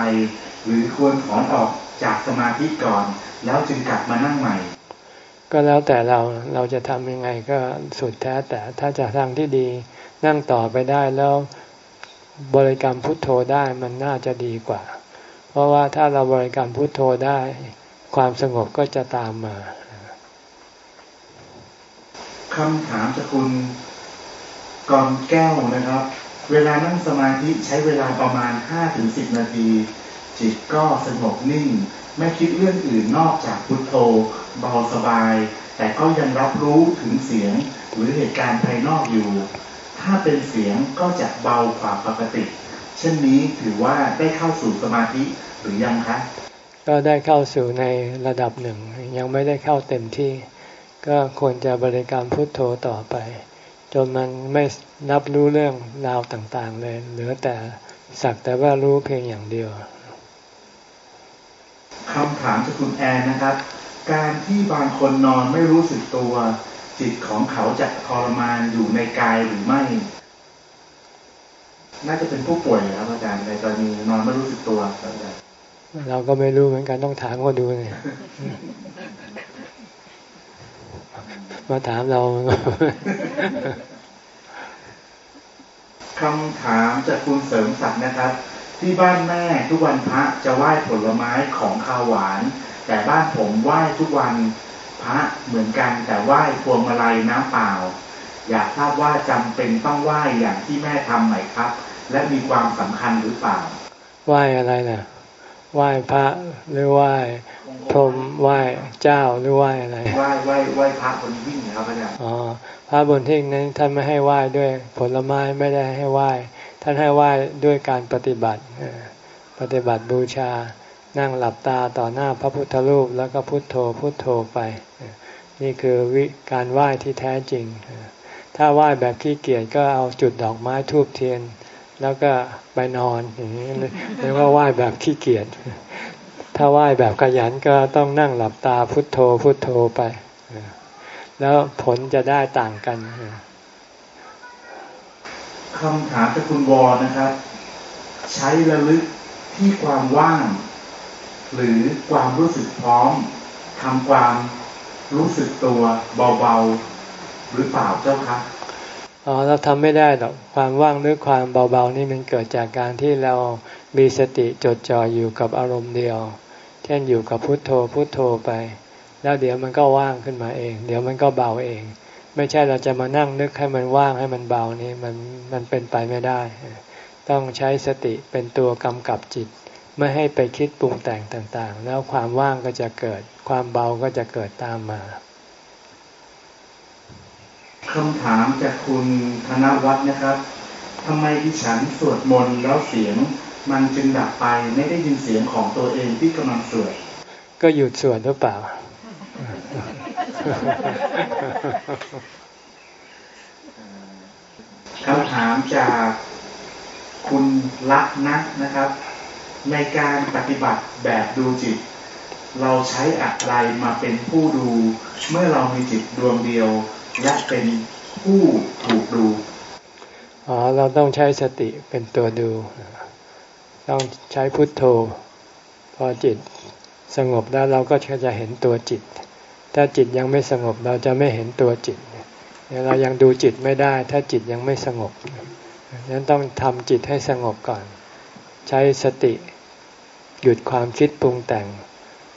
Speaker 5: หรือควรถอนออกจากสมาธิก่อน แล้วจึงกลับมานั่งใหม่
Speaker 1: ก็แล้วแต่เราเราจะทำยังไงก็สุดแท้แต่ถ้าจะทางที่ดีนั่งต่อไปได้แล้วบริกรรมพุทโธได้มันน่าจะดีกว่า เพราะว่าถ้าเราบริกรรมพุทโธได้ ความสงบก็จะตามมา
Speaker 5: คำถามจากคุณกอนแก้วนะครับ เวลานั่งสมาธิใช้เวลาประมาณห้าถึงสิบนาที จิตก็สงบนิ่ง ไม่คิดเรื่องอื่นนอกจากพุทโธเบาสบาย แต่ก็ยังรับรู้ถึงเสียงหรือเหตุการณ์ภายนอกอยู่ ถ้าเป็นเสียงก็จะเบากว่าปกติ เช่นนี้ถือว่าได้เข้าสู่สมาธิหรือยังคะ
Speaker 1: ก็ได้เข้าสู่ในระดับหนึ่ง ยังไม่ได้เข้าเต็มที่ ก็ควรจะบริกรรมพุทโธต่อไป จนมันไม่นับรู้เรื่องราวต่างๆเลย เหลือแต่สักแต่ว่ารู้เพียงอย่างเดียว
Speaker 5: คำถามจากคุณแอนนะครับ การที่บางคนนอนไม่รู้สึกตัว จิตของเขาจะทรมานอยู่ในกายหรือไม่ น่าจะเป็นผู้ป่วยครับอาจารย์ในกรณีนอนไม่รู้สึกตัวครับอาจารย์
Speaker 1: เราก็ไม่รู้เหมือนกันต้องถามก็ดูเนี่ย มาถามเรา
Speaker 5: คำถามจากคุณเสริมศักดิ์นะครับ ที่บ้านแม่ทุกวันพระจะไหว้ผลไม้ของข้าวหวาน แต่บ้านผมไหว้ทุกวันพระเหมือนกันแต่ไหว้พวงมาลัยน้ำเปล่า อยากทราบว่าจำเป็นต้องไหว้อย่างที่แม่ทำไหมครับ และมีความสำคัญหรือเปล่า
Speaker 1: ไหว้อะไรนะไหว้พระหรือไหว้ พรหมไหว้เจ้าหรือไหว้อะไร
Speaker 5: ไหว้ไหว้ไหว้พระบนหิ้งครับอาจารย์อ๋อ
Speaker 1: พระบนหิ้งนั้นท่านไม่ให้ไหว้ด้วยผลไม้ไม่ได้ให้ไหว้ ท่านให้ไหว้ด้วยการปฏิบัติปฏิบัติบูชานั่งหลับตาต่อหน้าพระพุทธรูปแล้วก็พุทโธพุทโธไป นี่คือวิการไหว้ที่แท้จริง ถ้าไหว้แบบขี้เกียจก็เอาจุดดอกไม้ทูบเทียน แล้วก็ไปนอนอย่างนี้เรียกว่าไหว้แบบขี้เกียจ ถ้าไหว้แบบขยันก็ต้องนั่งหลับตาพุทโธพุทโธไป แล้วผลจะได้ต่างกัน
Speaker 5: คำถามจากคุณวอนะครับ ใช้ระลึกที่ความว่าง หรือความรู้สึกพร้อมทำความรู้สึกตัวเบาๆหรือเปล่าเจ้าคะ
Speaker 1: อ๋อเราทำไม่ได้หรอกความว่างหรือความเบาๆนี่มันเกิดจากการที่เรามีสติจดจ่ออยู่กับอารมณ์เดียว เช่นอยู่กับพุทโธพุทโธไป แล้วเดี๋ยวมันก็ว่างขึ้นมาเอง เดี๋ยวมันก็เบาเอง ไม่ใช่เราจะมานั่งนึกให้มันว่างให้มันเบานี่มันมันเป็นไปไม่ได้ ต้องใช้สติเป็นตัวกำกับจิต ไม่ให้ไปคิดปรุงแต่งต่างๆ แล้วความว่างก็จะเกิด ความเบาก็จะเกิดตามมา
Speaker 5: คำถามจากคุณธนวัฒน์นะครับทำไมดิฉันสวดมนต์แล้วเสียง มันจึงดับไปไม่ได้ยินเสียงของตัวเองที่กำลังสวด
Speaker 1: ก็หยุดสวดหรือเปล่า
Speaker 5: คำถามจากคุณลักนักนะครับ ในการปฏิบัติแบบดูจิต เราใช้อะไรมาเป็นผู้ดู เมื่อเรามีจิตดวงเดียว และเป็นผู้ถูกดู
Speaker 1: อ๋อ เราต้องใช้สติเป็นตัวดู ต้องใช้พุทโธ พอจิตสงบแล้วเราก็จะเห็นตัวจิต ถ้าจิตยังไม่สงบเราจะไม่เห็นตัวจิตเรายังดูจิตไม่ได้ ถ้าจิตยังไม่สงบดังนั้นต้องทำจิตให้สงบก่อน ใช้สติ หยุดความคิดปรุงแต่ง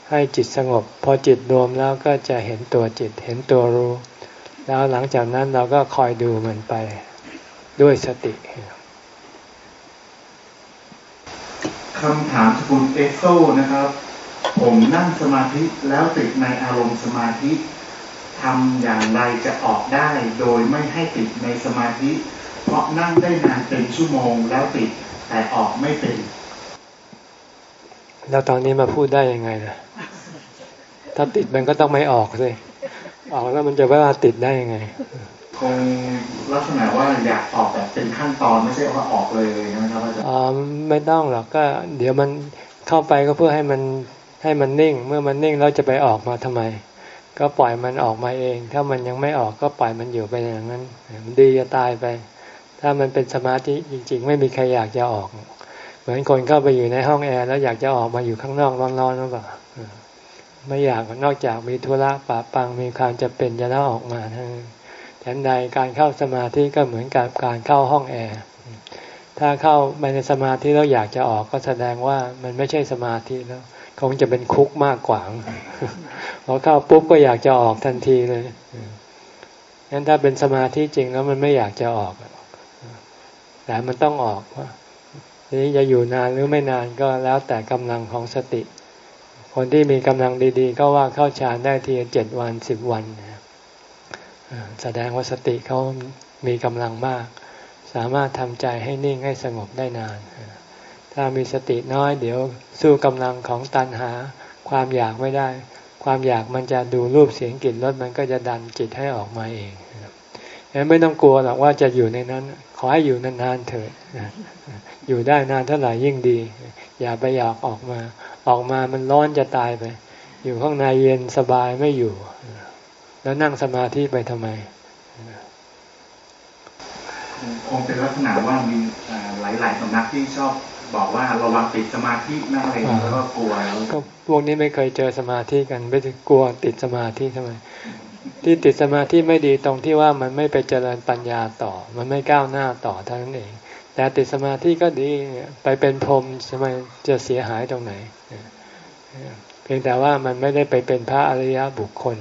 Speaker 1: ให้จิตสงบ พอจิตรวมแล้วก็จะเห็นตัวจิต เห็นตัวรู้ แล้วหลังจากนั้นเราก็คอยดูมันไปด้วยสติ
Speaker 5: คำถามสกุลเอโซนะครับ ผมนั่งสมาธิแล้วติดในอารมณ์สมาธิทำอย่างไรจะออกได้โดยไม่ให้ติดในสมาธิ เพราะนั่งได้นานเป็นชั่วโมงแล้วติดแต่ออกไม่เป็น
Speaker 1: แล้วตอนนี้มาพูดได้ยังไงล่ะ ถ้าติดมันก็ต้องไม่ออกสิออกแล้วมันจะว่าติดได้ยังไง
Speaker 5: คงลักษณะว่าอยากออกแบบเป็นขั้นตอนไม่ใช่ว่าออกเลยนะครับอาจารย์อ๋อ
Speaker 1: ไม่ต้องหรอกก็ เดี๋ยวมันเข้าไปก็เพื่อให้มันให้มันนิ่ง เมื่อมันนิ่งแล้วจะไปออกมาทำไม ก็ปล่อยมันออกมาเอง ถ้ามันยังไม่ออกก็ปล่อยมันอยู่ไปอย่างนั้นมันดีจะตายไป ถ้ามันเป็นสมาธิจริง ๆ ไม่มีใครอยากจะออก เหมือนคนเข้าไปอยู่ในห้องแอร์แล้วอยากจะออกมาอยู่ข้างนอกร้อนๆหรือเปล่าไม่อยากนอกจากมีธุระปะปังมีความจะเป็นจะต้องออกมาทั้ง ฉันใดการเข้าสมาธิก็เหมือนกับการเข้าห้องแอร์ถ้าเข้าไปในสมาธิแล้วอยากจะออกก็แสดงว่ามันไม่ใช่สมาธิแล้วคงจะเป็นคุกมากกว่าพอเข้าปุ๊บก็อยากจะออกทันทีเลยงั้นถ้าเป็นสมาธิจริงแล้วมันไม่อยากจะออกแต่มันต้องออกทีนี้จะอยู่นานหรือไม่นานก็แล้วแต่กำลังของสติ คนที่มีกำลังดีๆ ก็ว่าเข้าฌานได้ทีเจ็ดวันสิบวันนะ แสดงว่าสติเขามีกำลังมาก สามารถทำใจให้นิ่งให้สงบได้นาน ถ้ามีสติน้อยเดี๋ยวสู้กำลังของตันหาความอยากไม่ได้ ความอยากมันจะดูรูปเสียงกลิ่นรสมันก็จะดันจิตให้ออกมาเองไม่ต้องกลัวหรอกว่าจะอยู่ในนั้น ขอให้อยู่นานๆเถิดอยู่ได้นานเท่าไหร่ยิ่งดี อย่าไปอยากออกมา ออกมามันร้อนจะตายไป อยู่ข้างในเย็นสบายไม่อยู่ แล้วนั่งสมาธิไปทำไม
Speaker 5: คคงเป็นลักษณะว่ามีหลายๆสำนักที่ชอบบอกว่าระวังติดสมาธินั่นอะไรแล้วก็กลัวแล้ว
Speaker 1: ก็พวกนี้ไม่เคยเจอสมาธิกันไม่ได้กลัวติดสมาธิทำไม ที่ติดสมาธิไม่ดีตรงที่ว่ามันไม่ไปเจริญปัญญาต่อ มันไม่ก้าวหน้าต่อเท่านั้นเอง แต่ติดสมาธิก็ดีไปเป็นพรหมทำไมจะเสียหายตรงไหน เพียงแต่ว่ามันไม่ได้ไปเป็นพระอริยบุคคล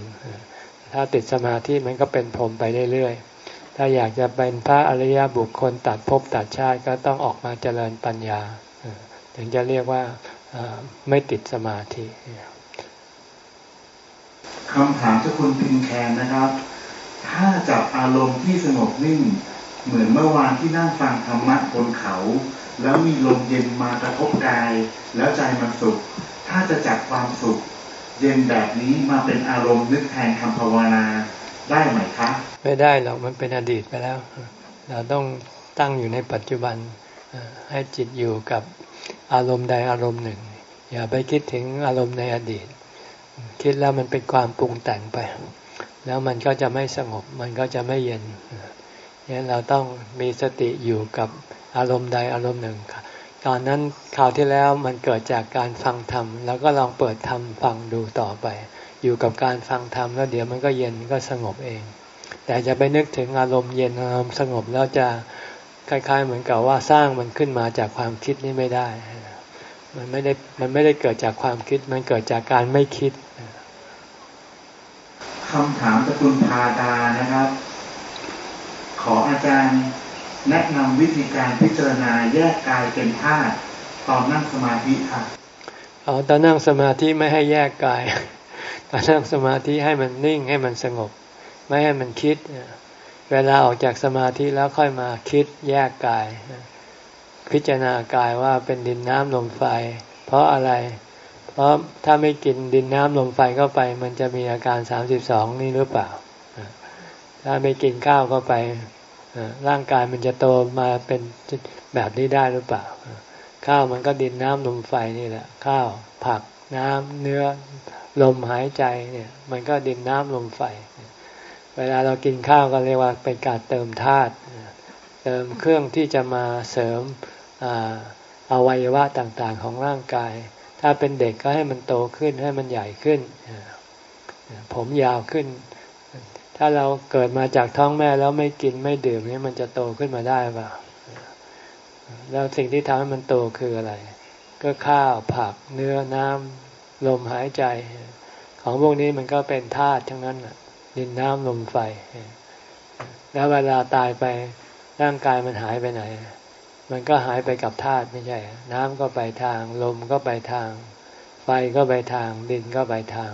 Speaker 1: ถ้าติดสมาธิมันก็เป็นพรหมไปเรื่อยๆ ถ้าอยากจะเป็นพระอริยบุคคลตัดภพตัดชาติก็ต้องออกมาเจริญปัญญา ถึงจะเรียกว่าไม่ติดสมาธิ
Speaker 5: คำถามจ้าคุณพินแคนนะครับ ถ้าจับอารมณ์ที่สงบนิ่ง เหมือนเมื่อวานที่นั่งฟังธรรมะบนเขา แล้วมีลมเย็นมากระทบกาย แล้วใจมันสุข ถ้าจะจับความสุข เย็นแบบนี้มาเป็นอารมณ์นึกแทนคำภาวนาได้ไหมคะ
Speaker 1: ไม่ได้หรอกมันเป็นอดีตไปแล้ว เราต้องตั้งอยู่ในปัจจุบันให้จิตอยู่กับอารมณ์ใดอารมณ์หนึ่ง อย่าไปคิดถึงอารมณ์ในอดีต คิดแล้วมันเป็นความปรุงแต่งไป แล้วมันก็จะไม่สงบมันก็จะไม่เย็นเนี่ยเราต้องมีสติอยู่กับอารมณ์ใดอารมณ์หนึ่ง ตอนนั้นข่าวที่แล้วมันเกิดจากการฟังธรรม แล้วก็ลองเปิดธรรมฟังดูต่อไป อยู่กับการฟังธรรมแล้วเดี๋ยวมันก็เย็นก็สงบเอง แต่จะไปนึกถึงอารมณ์เย็นอารมณ์สงบแล้วจะคล้ายๆเหมือนกับว่าสร้างมันขึ้นมาจากความคิดนี่ไม่ได้ มันไม่ได้มันไม่ได้เกิดจากความคิด มันเกิดจากการไม่คิด
Speaker 5: คำถามจากคุณพาดานะครับ ขออาจารย์ แนะนำวิธีการพิจารณาแยกกายเป็นธาตุตอนนั่งสมาธิครับ
Speaker 1: อ๋อตอนนั่งสมาธิไม่ให้แยกกาย ตอนนั่งสมาธิให้มันนิ่งให้มันสงบ ไม่ให้มันคิด เวลาออกจากสมาธิแล้วค่อยมาคิดแยกกาย พิจารณากายว่าเป็นดินน้ำลมไฟ เพราะอะไร เพราะถ้าไม่กินดินน้ำลมไฟเข้าไป มันจะมีอาการสามสิบสองนี่หรือเปล่า ถ้าไม่กินข้าวเข้าไป ร่างกายมันจะโตมาเป็นแบบนี้ได้หรือเปล่า ข้าวมันก็ดินน้ำลมไฟนี่แหละ ข้าวผักน้ำเนื้อลมหายใจเนี่ย มันก็ดินน้ำลมไฟ เวลาเรากินข้าวก็เรียกว่าเป็นการเติมธาตุเติมเครื่องที่จะมาเสริมอวัยวะต่างๆของร่างกาย ถ้าเป็นเด็กก็ให้มันโตขึ้นให้มันใหญ่ขึ้น ผมยาวขึ้น ถ้าเราเกิดมาจากท้องแม่แล้วไม่กินไม่ดื่มนี่มันจะโตขึ้นมาได้เปล่าแล้วสิ่งที่ทำให้มันโตคืออะไร ก็ข้าวผักเนื้อน้ำลมหายใจ ของพวกนี้มันก็เป็นธาตุทั้งนั้นดินน้ำลมไฟ แล้วเวลาตายไปร่างกายมันหายไปไหน มันก็หายไปกับธาตุไม่ใช่ น้ำก็ไปทาง ลมก็ไปทาง ไฟก็ไปทาง ดินก็ไปทาง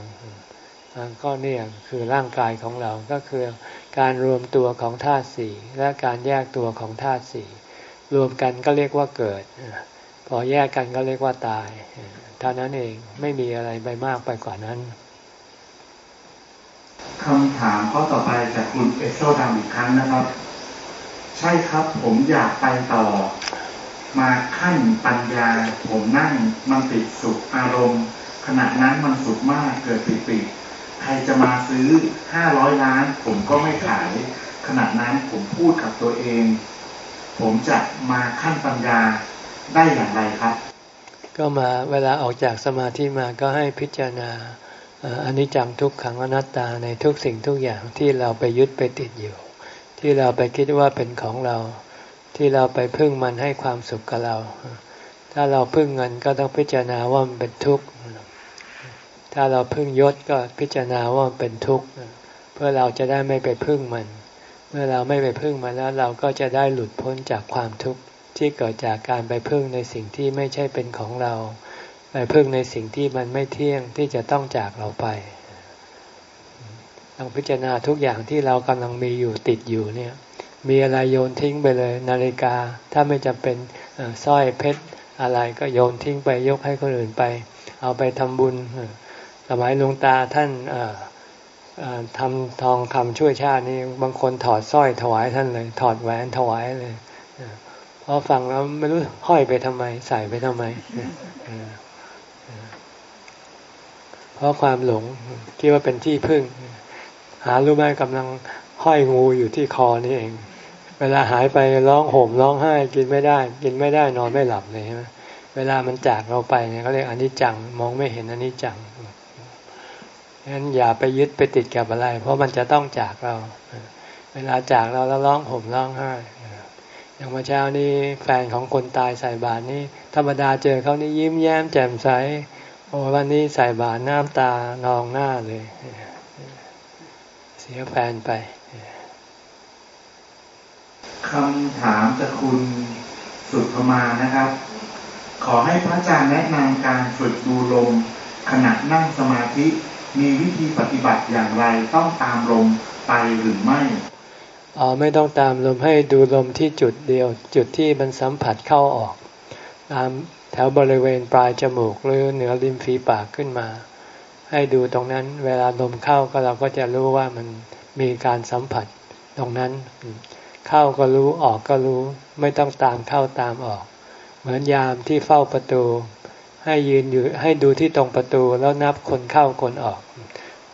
Speaker 1: ก็เนี่ยคือร่างกายของเราก็คือการรวมตัวของธาตุสี่และการแยกตัวของธาตุสี่รวมกันก็เรียกว่าเกิด พอแยกกันก็เรียกว่าตายเท่านั้นเองไม่มีอะไรไปมากไปกว่านั้น
Speaker 5: คำถามข้อต่อไปจากคุณเอโซดามอีกครั้งนะครับ ใช่ครับผมอยากไปต่อ มาขั้นปัญญา ผมนั่งมันติดสุขอารมณ์ ขณะนั้นมันสุขมากเกิดปิติ ใครจะมาซื้อห้าร้อยล้าน ผมก็ไม่ขาย ขณะนั้นผมพูดกับตัวเอง ผมจะมาขั้นปัญญาได้อย่างไรครับ
Speaker 1: ก็มาเวลาออกจากสมาธิมาก็ให้พิจารณาอันนี้จังทุกขังอนัตตาในทุกสิ่งทุกอย่างที่เราไปยึดไปติดอยู่ ที่เราไปคิดว่าเป็นของเรา ที่เราไปพึ่งมันให้ความสุขกับเรา ถ้าเราพึ่งเงินก็ต้องพิจารณาว่ามันเป็นทุกข์ ถ้าเราพึ่งยศก็พิจารณาว่ามันเป็นทุกข์เพื่อเราจะได้ไม่ไปพึ่งมัน เมื่อเราไม่ไปพึ่งมันแล้วเราก็จะได้หลุดพ้นจากความทุกข์ที่เกิดจากการไปพึ่งในสิ่งที่ไม่ใช่เป็นของเรา ไปพึ่งในสิ่งที่มันไม่เที่ยงที่จะต้องจากเราไปต้องพิจารณาทุกอย่างที่เรากำลังมีอยู่ติดอยู่เนี่ย มีอะไรโยนทิ้งไปเลย นาฬิกา ถ้าไม่จำเป็นสร้อยเพชรอะไรก็โยนทิ้งไปยกให้คนอื่นไป เอาไปทำบุญ สมัยลุงตาท่านทำทองคำช่วยชาตินี่บางคนถอดสร้อยถวายท่านเลย ถอดแหวนถวายเลยพอฟังแล้วไม่รู้ห้อยไปทำไม ใส่ไปทำไมเพราะความหลงคิดว่าเป็นที่พึ่ง หารู้ไหมกำลังห้อยงูอยู่ที่คอนี่เอง เวลาหายไปร้องโหมร้องไห้กินไม่ได้ กินไม่ได้นอนไม่หลับเลยใช่ไหมเวลามันจากเราไปเนี่ยเขาเรียกอนิจจัง มองไม่เห็นอนิจจัง งั้นอย่าไปยึดไปติดกับอะไร เพราะมันจะต้องจากเรา เวลาจากเราแล้วร้องห่มร้องไห้อย่างเมื่อเช้านี้แฟนของคนตายใส่บาตรนี่ธรรมดาเจอเขานี่ยิ้มแย้มแจ่มใสโอ้วันนี้ใส่บาตรน้ำตานองหน้าเลย เสียแฟนไป
Speaker 5: คำถามจากคุณสุภมานะครับ ขอให้พระอาจารย์แนะนำการฝึกดูลมขณะนั่งสมาธิ มีวิธีปฏิบัติอย่างไรต้องตามลมไปหรือไม่
Speaker 1: อ๋อไม่ต้องตามลมให้ดูลมที่จุดเดียว จุดที่มันสัมผัสเข้าออก ตามแถวบริเวณปลายจมูกหรือเหนือริมฝีปากขึ้นมา ให้ดูตรงนั้น เวลาลมเข้าก็เราก็จะรู้ว่ามันมีการสัมผัสตรงนั้น เข้าก็รู้ออกก็รู้ ไม่ต้องตามเข้าตามออก เหมือนยามที่เฝ้าประตู ให้ยืนอยู่ให้ดูที่ตรงประตูแล้วนับคนเข้าคนออก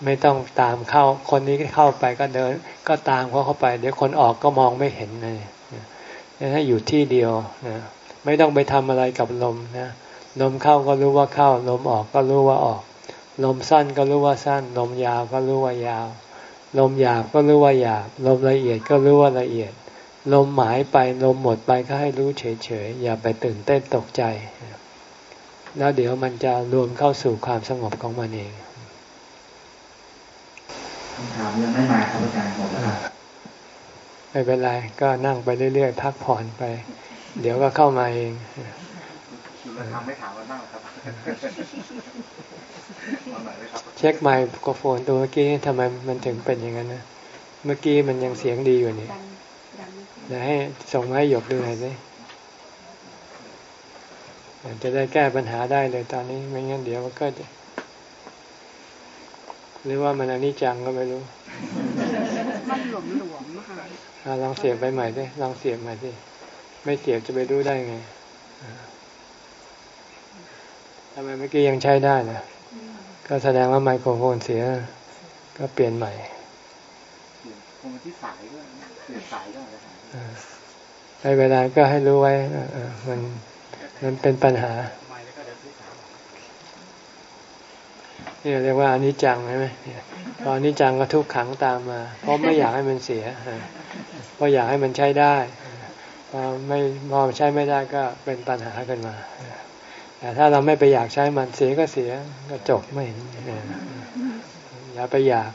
Speaker 1: ไม่ต้องตามเข้าคนนี้เข้าไปก็เดิน ก็ตามเขาเข้าไป เดี๋ยวคนออกก็มองไม่เห็นเลยให้อยู่ที่เดียวนะไม่ต้องไปทำอะไรกับลมนะลมเข้าก็รู้ว่าเข้า ลมออกก็รู้ว่าออก ลมสั้นก็รู้ว่าสั้น ลมยาวก็รู้ว่ายาว ลมหยาบก็รู้ว่าหยาบ ลมละเอียดก็รู้ว่าละเอียด ลมหายไปลมหมดไปก็ให้รู้เฉยๆอย่าไปตื่นเต้นตกใจ แล้วเดี๋ยวมันจะรวมเข้าสู่ความสงบของมันเอง
Speaker 5: คำถามยังไม่มาครับอาจารย์หมดแล้ว
Speaker 1: ไม่เป็นไร ก็นั่งไปเรื่อยๆ พักผ่อนไป เดี๋ยวก็เข้ามาเอง
Speaker 5: เราทำไม่ถามกันบ้างครับ
Speaker 1: เช็คไมโครโฟนตัวเมื่อกี้ทำไมมันถึงเป็นอย่างนั้นนะเมื่อกี้มันยังเสียงดีอยู่นี่เดี๋ยวให้ส่งมาให้หยกดูหน่อยสิ จะได้แก้ปัญหาได้เลยตอนนี้ไม่งั้นเดี๋ยวมันก็จะ หรือว่ามันอันนี้จังก็ไม่รู้
Speaker 4: มันหลวมหลวม
Speaker 1: ค่ะลองเสียบไปใหม่ดิลองเสียบใหม่ดิไม่เสียบจะไปรู้ได้ไงทำไมเมื่อกี้ยังใช้ได้นะก็แสดงว่าไมโครโฟนเสีย ก็เปลี่ยนใหม่
Speaker 5: คงที่สายด้วยเปลี่ยนสายด้วย
Speaker 1: ในเวลาก็ให้รู้ไว้มัน มันเป็นปัญหานี่เรียกว่าอนิจจังใช่ไหมพออนิจจังก็ทุกขังตามมา เพราะไม่อยากให้มันเสียเพราะอยากให้มันใช้ได้พอไม่พอใช้ไม่ได้ก็เป็นปัญหาขึ้นมา แต่ถ้าเราไม่ไปอยากใช้มันเสียก็เสียก็จบไม่อย่าไปอยาก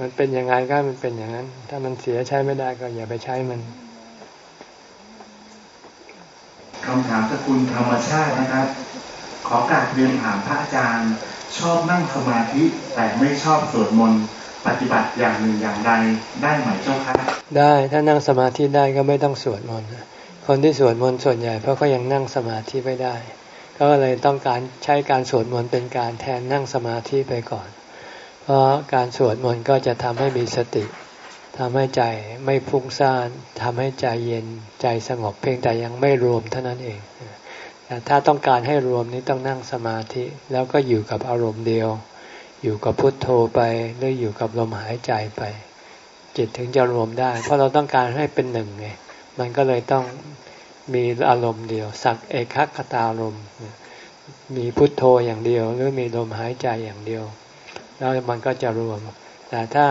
Speaker 1: มันเป็นยังไงก็มันเป็นอย่างนั้น ถ้ามันเสียใช้ไม่ได้ก็อย่าไปใช้มัน
Speaker 5: คำถามสกุลธรรมชาตินะครับ ขอการเรียนถามพระอาจารย์ ชอบนั่งสมาธิแต่ไม่ชอบสวดมนต์ปฏิบัติอย่างหนึ่งอย่างใดได้ไหมเจ้าคะ
Speaker 1: ได้ถ้านั่งสมาธิได้ก็ไม่ต้องสวดมนต์คนที่สวดมนต์ส่วนใหญ่เพราะเขายังนั่งสมาธิไม่ได้ ก็เลยต้องการใช้การสวดมนต์เป็นการแทนนั่งสมาธิไปก่อน เพราะการสวดมนต์ก็จะทำให้มีสติ ทำให้ใจไม่ฟุ้งซ่านทำให้ใจเย็นใจสงบเพียงแต่ยังไม่รวมเท่านั้นเองแต่ถ้าต้องการให้รวมนี้ต้องนั่งสมาธิแล้วก็อยู่กับอารมณ์เดียว อยู่กับพุทโธไปหรืออยู่กับลมหายใจไป จิตถึงจะรวมได้ เพราะเราต้องการให้เป็นหนึ่งไงมันก็เลยต้องมีอารมณ์เดียว สักเอกคตารมมีพุทโธอย่างเดียว หรือมีลมหายใจอย่างเดียว แล้วมันก็จะรวม แต่ถ้า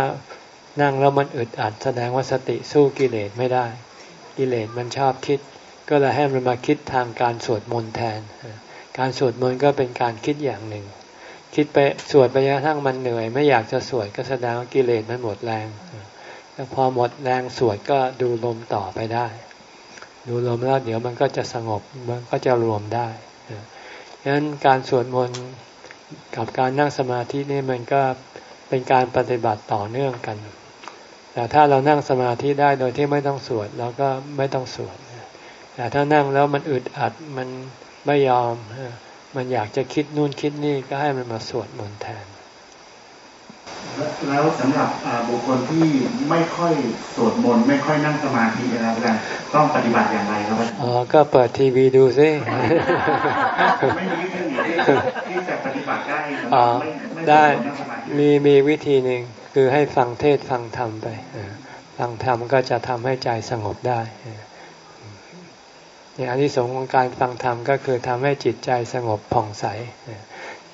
Speaker 1: นั่งแล้วมันอึดอัดแสดงว่าสติสู้กิเลสไม่ได้ กิเลสมันชอบคิด ก็เลยให้มันมาคิดทางการสวดมนต์แทน การสวดมนต์ก็เป็นการคิดอย่างหนึ่ง คิดไปสวดไปกระทั่งมันเหนื่อย ไม่อยากจะสวดก็แสดงว่ากิเลสมันหมดแรงแล้วพอหมดแรงสวดก็ดูลมต่อไปได้ ดูลมแล้วเดี๋ยวมันก็จะสงบมันก็จะรวมได้ดังนั้นการสวดมนต์กับการนั่งสมาธินี่มันก็เป็นการปฏิบัติต่อเนื่องกัน แต่ถ้าเรานั่งสมาธิได้โดยที่ไม่ต้องสวดเราก็ไม่ต้องสวดแต่ถ้านั่งแล้วมันอึดอัดมันไม่ยอม มันอยากจะคิดนู่นคิดนี่ก็ให้มันมาสวดมนต์แทน
Speaker 5: แล้วสำหรับบุคคลที่ไม่ค่อยสวดมนต์ไม่ค่อยนั่งสมาธินะครับอาจารย์ต้องปฏิบัติอย่างไรครับ
Speaker 1: อ๋อก็เปิดทีวีดูสิ
Speaker 5: ไม่มีวิธีที่จะปฏิบัติได้อ๋อ
Speaker 1: ได้มีมีวิธีหนึ่ง คือให้ฟังเทศฟังธรรมไปฟังธรรมก็จะทำให้ใจสงบได้อย่างอันที่สงของการฟังธรรมก็คือทำให้จิตใจสงบผ่องใส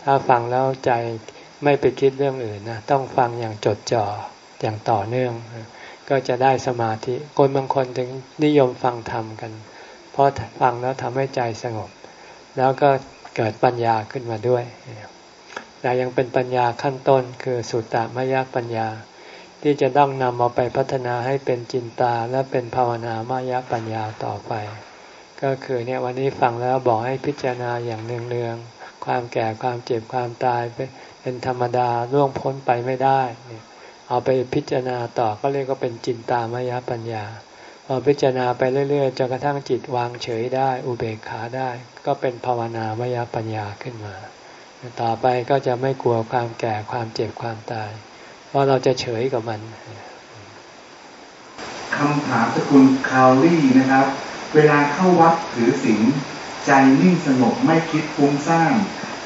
Speaker 1: ถ้าฟังแล้วใจไม่ไปคิดเรื่องอื่นนะต้องฟังอย่างจดจ่ออย่างต่อเนื่อง ก็จะได้สมาธิคนบางคนถึงนิยมฟังธรรมกัน เพราะฟังแล้วทำให้ใจสงบ แล้วก็เกิดปัญญาขึ้นมาด้วย แต่ยังเป็นปัญญาขั้นต้นคือสุตตมยปัญญา ที่จะต้องนำเอาไปพัฒนาให้เป็นจินตาและเป็นภาวนามายปัญญาต่อไป ก็คือเนี่ยวันนี้ฟังแล้วบอกให้พิจารณาอย่างเนืองๆความแก่ความเจ็บความตายเป็นธรรมดาล่วงพ้นไปไม่ได้ เอาไปพิจารณาต่อก็เรียกว่าเป็นจินตามายปัญญาพอพิจารณาไปเรื่อยๆจนกระทั่งจิตวางเฉยได้ อุเบกขาได้ ก็เป็นภาวนามายปัญญาขึ้นมา ต่อไปก็จะไม่กลัวความแก่ความเจ็บความตาย เพราะเราจะเฉยกับมัน
Speaker 5: คำถามสกุลคาวลี่นะครับ เวลาเข้าวัดถือศีลใจนิ่งสงบไม่คิดฟุ้งซ่าน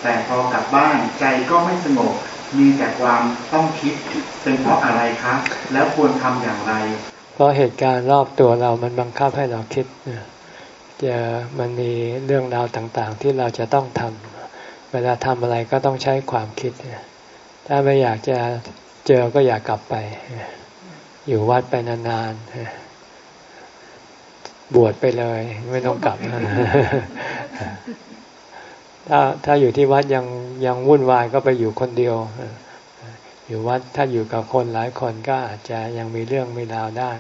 Speaker 5: แต่พอกลับบ้านใจก็ไม่สงบมีแต่ความต้องคิดเป็นเพราะอะไรครับ แล้วควรทำอย่างไร
Speaker 1: เพราะเหตุการณ์รอบตัวเรามันบังคับให้เราคิดจะมันมีเรื่องราวต่างๆ ที่เราจะต้องทำ เวลาทำอะไรก็ต้องใช้ความคิด ถ้าไม่อยากจะเจอก็อยากกลับไป อยู่วัดไปนานๆ บวชไปเลย ไม่ต้องกลับ ถ้าถ้าอยู่ที่วัดยังยังวุ่นวายก็ไปอยู่คนเดียว อยู่วัดถ้าอยู่กับคนหลายคนก็อาจจะยังมีเรื่องมีราวได้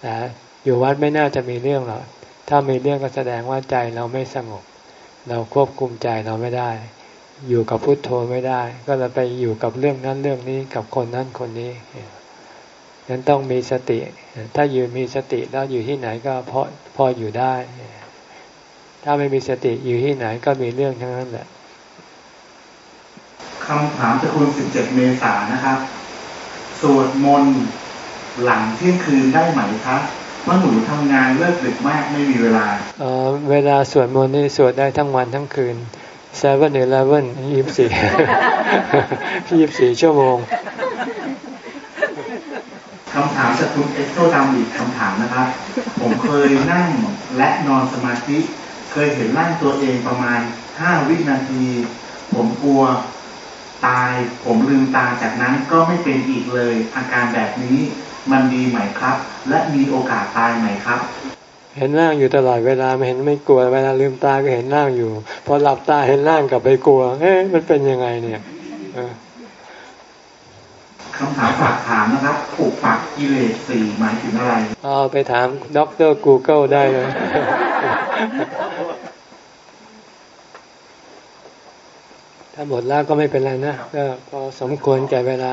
Speaker 1: แต่อยู่วัดไม่น่าจะมีเรื่องหรอก ถ้ามีเรื่องก็แสดงว่าใจเราไม่สงบ เราควบคุมใจเราไม่ได้ อยู่กับพุทโธไม่ได้ ก็จะไปอยู่กับเรื่องนั้นเรื่องนี้กับคนนั้นคนนี้นั้นต้องมีสติ ถ้าอยู่มีสติแล้วอยู่ที่ไหนก็พอพออยู่ได้ ถ้าไม่มีสติอยู่ที่ไหนก็มีเรื่องทั้งนั้นแหละ
Speaker 5: คำถามจากคุณ 17 เมษายนนะครับ สวดมนต์หลังเที่ยงคืนได้ไหมครับ เพราะหนูทำงานเลิกดึกมากไม่มีเวลา
Speaker 1: เออเวลาสวดมนต์นี่สวดได้ทั้งวันทั้งคืน Seven Eleven ยี่สิบสี่ยี่สิบสี่ชั่วโมง
Speaker 5: คำถามจากคุณเอ็กโซดามอีกคำถามนะครับ ผมเคยนั่งและนอนสมาธิ เคยเห็นร่างตัวเองประมาณห้าวินาที ผมกลัวตาย ผมลืมตาจากนั้นก็ไม่เป็นอีกเลย อาการแบบนี้ มันดีไหมครับ และมีโอกาสตายไหมครับ
Speaker 1: เห็นร่างอยู่ตลอดเวลาไม่เห็นไม่กลัวเวลาลืมตาก็เห็นร่างอยู่ พอหลับตาเห็นร่างกลับไปกลัวเอ๊ะมันเป็นยังไงเนี่ย
Speaker 5: คำถามฝากถามนะครับผูกปักกิเลสสี่หมายถึงอะไร
Speaker 1: เอาไปถามด็อกเตอร์กูเกิลได้เลยถ้าหมดแล้วก็ไม่เป็นไรนะก็พอสมควรแก่เวลา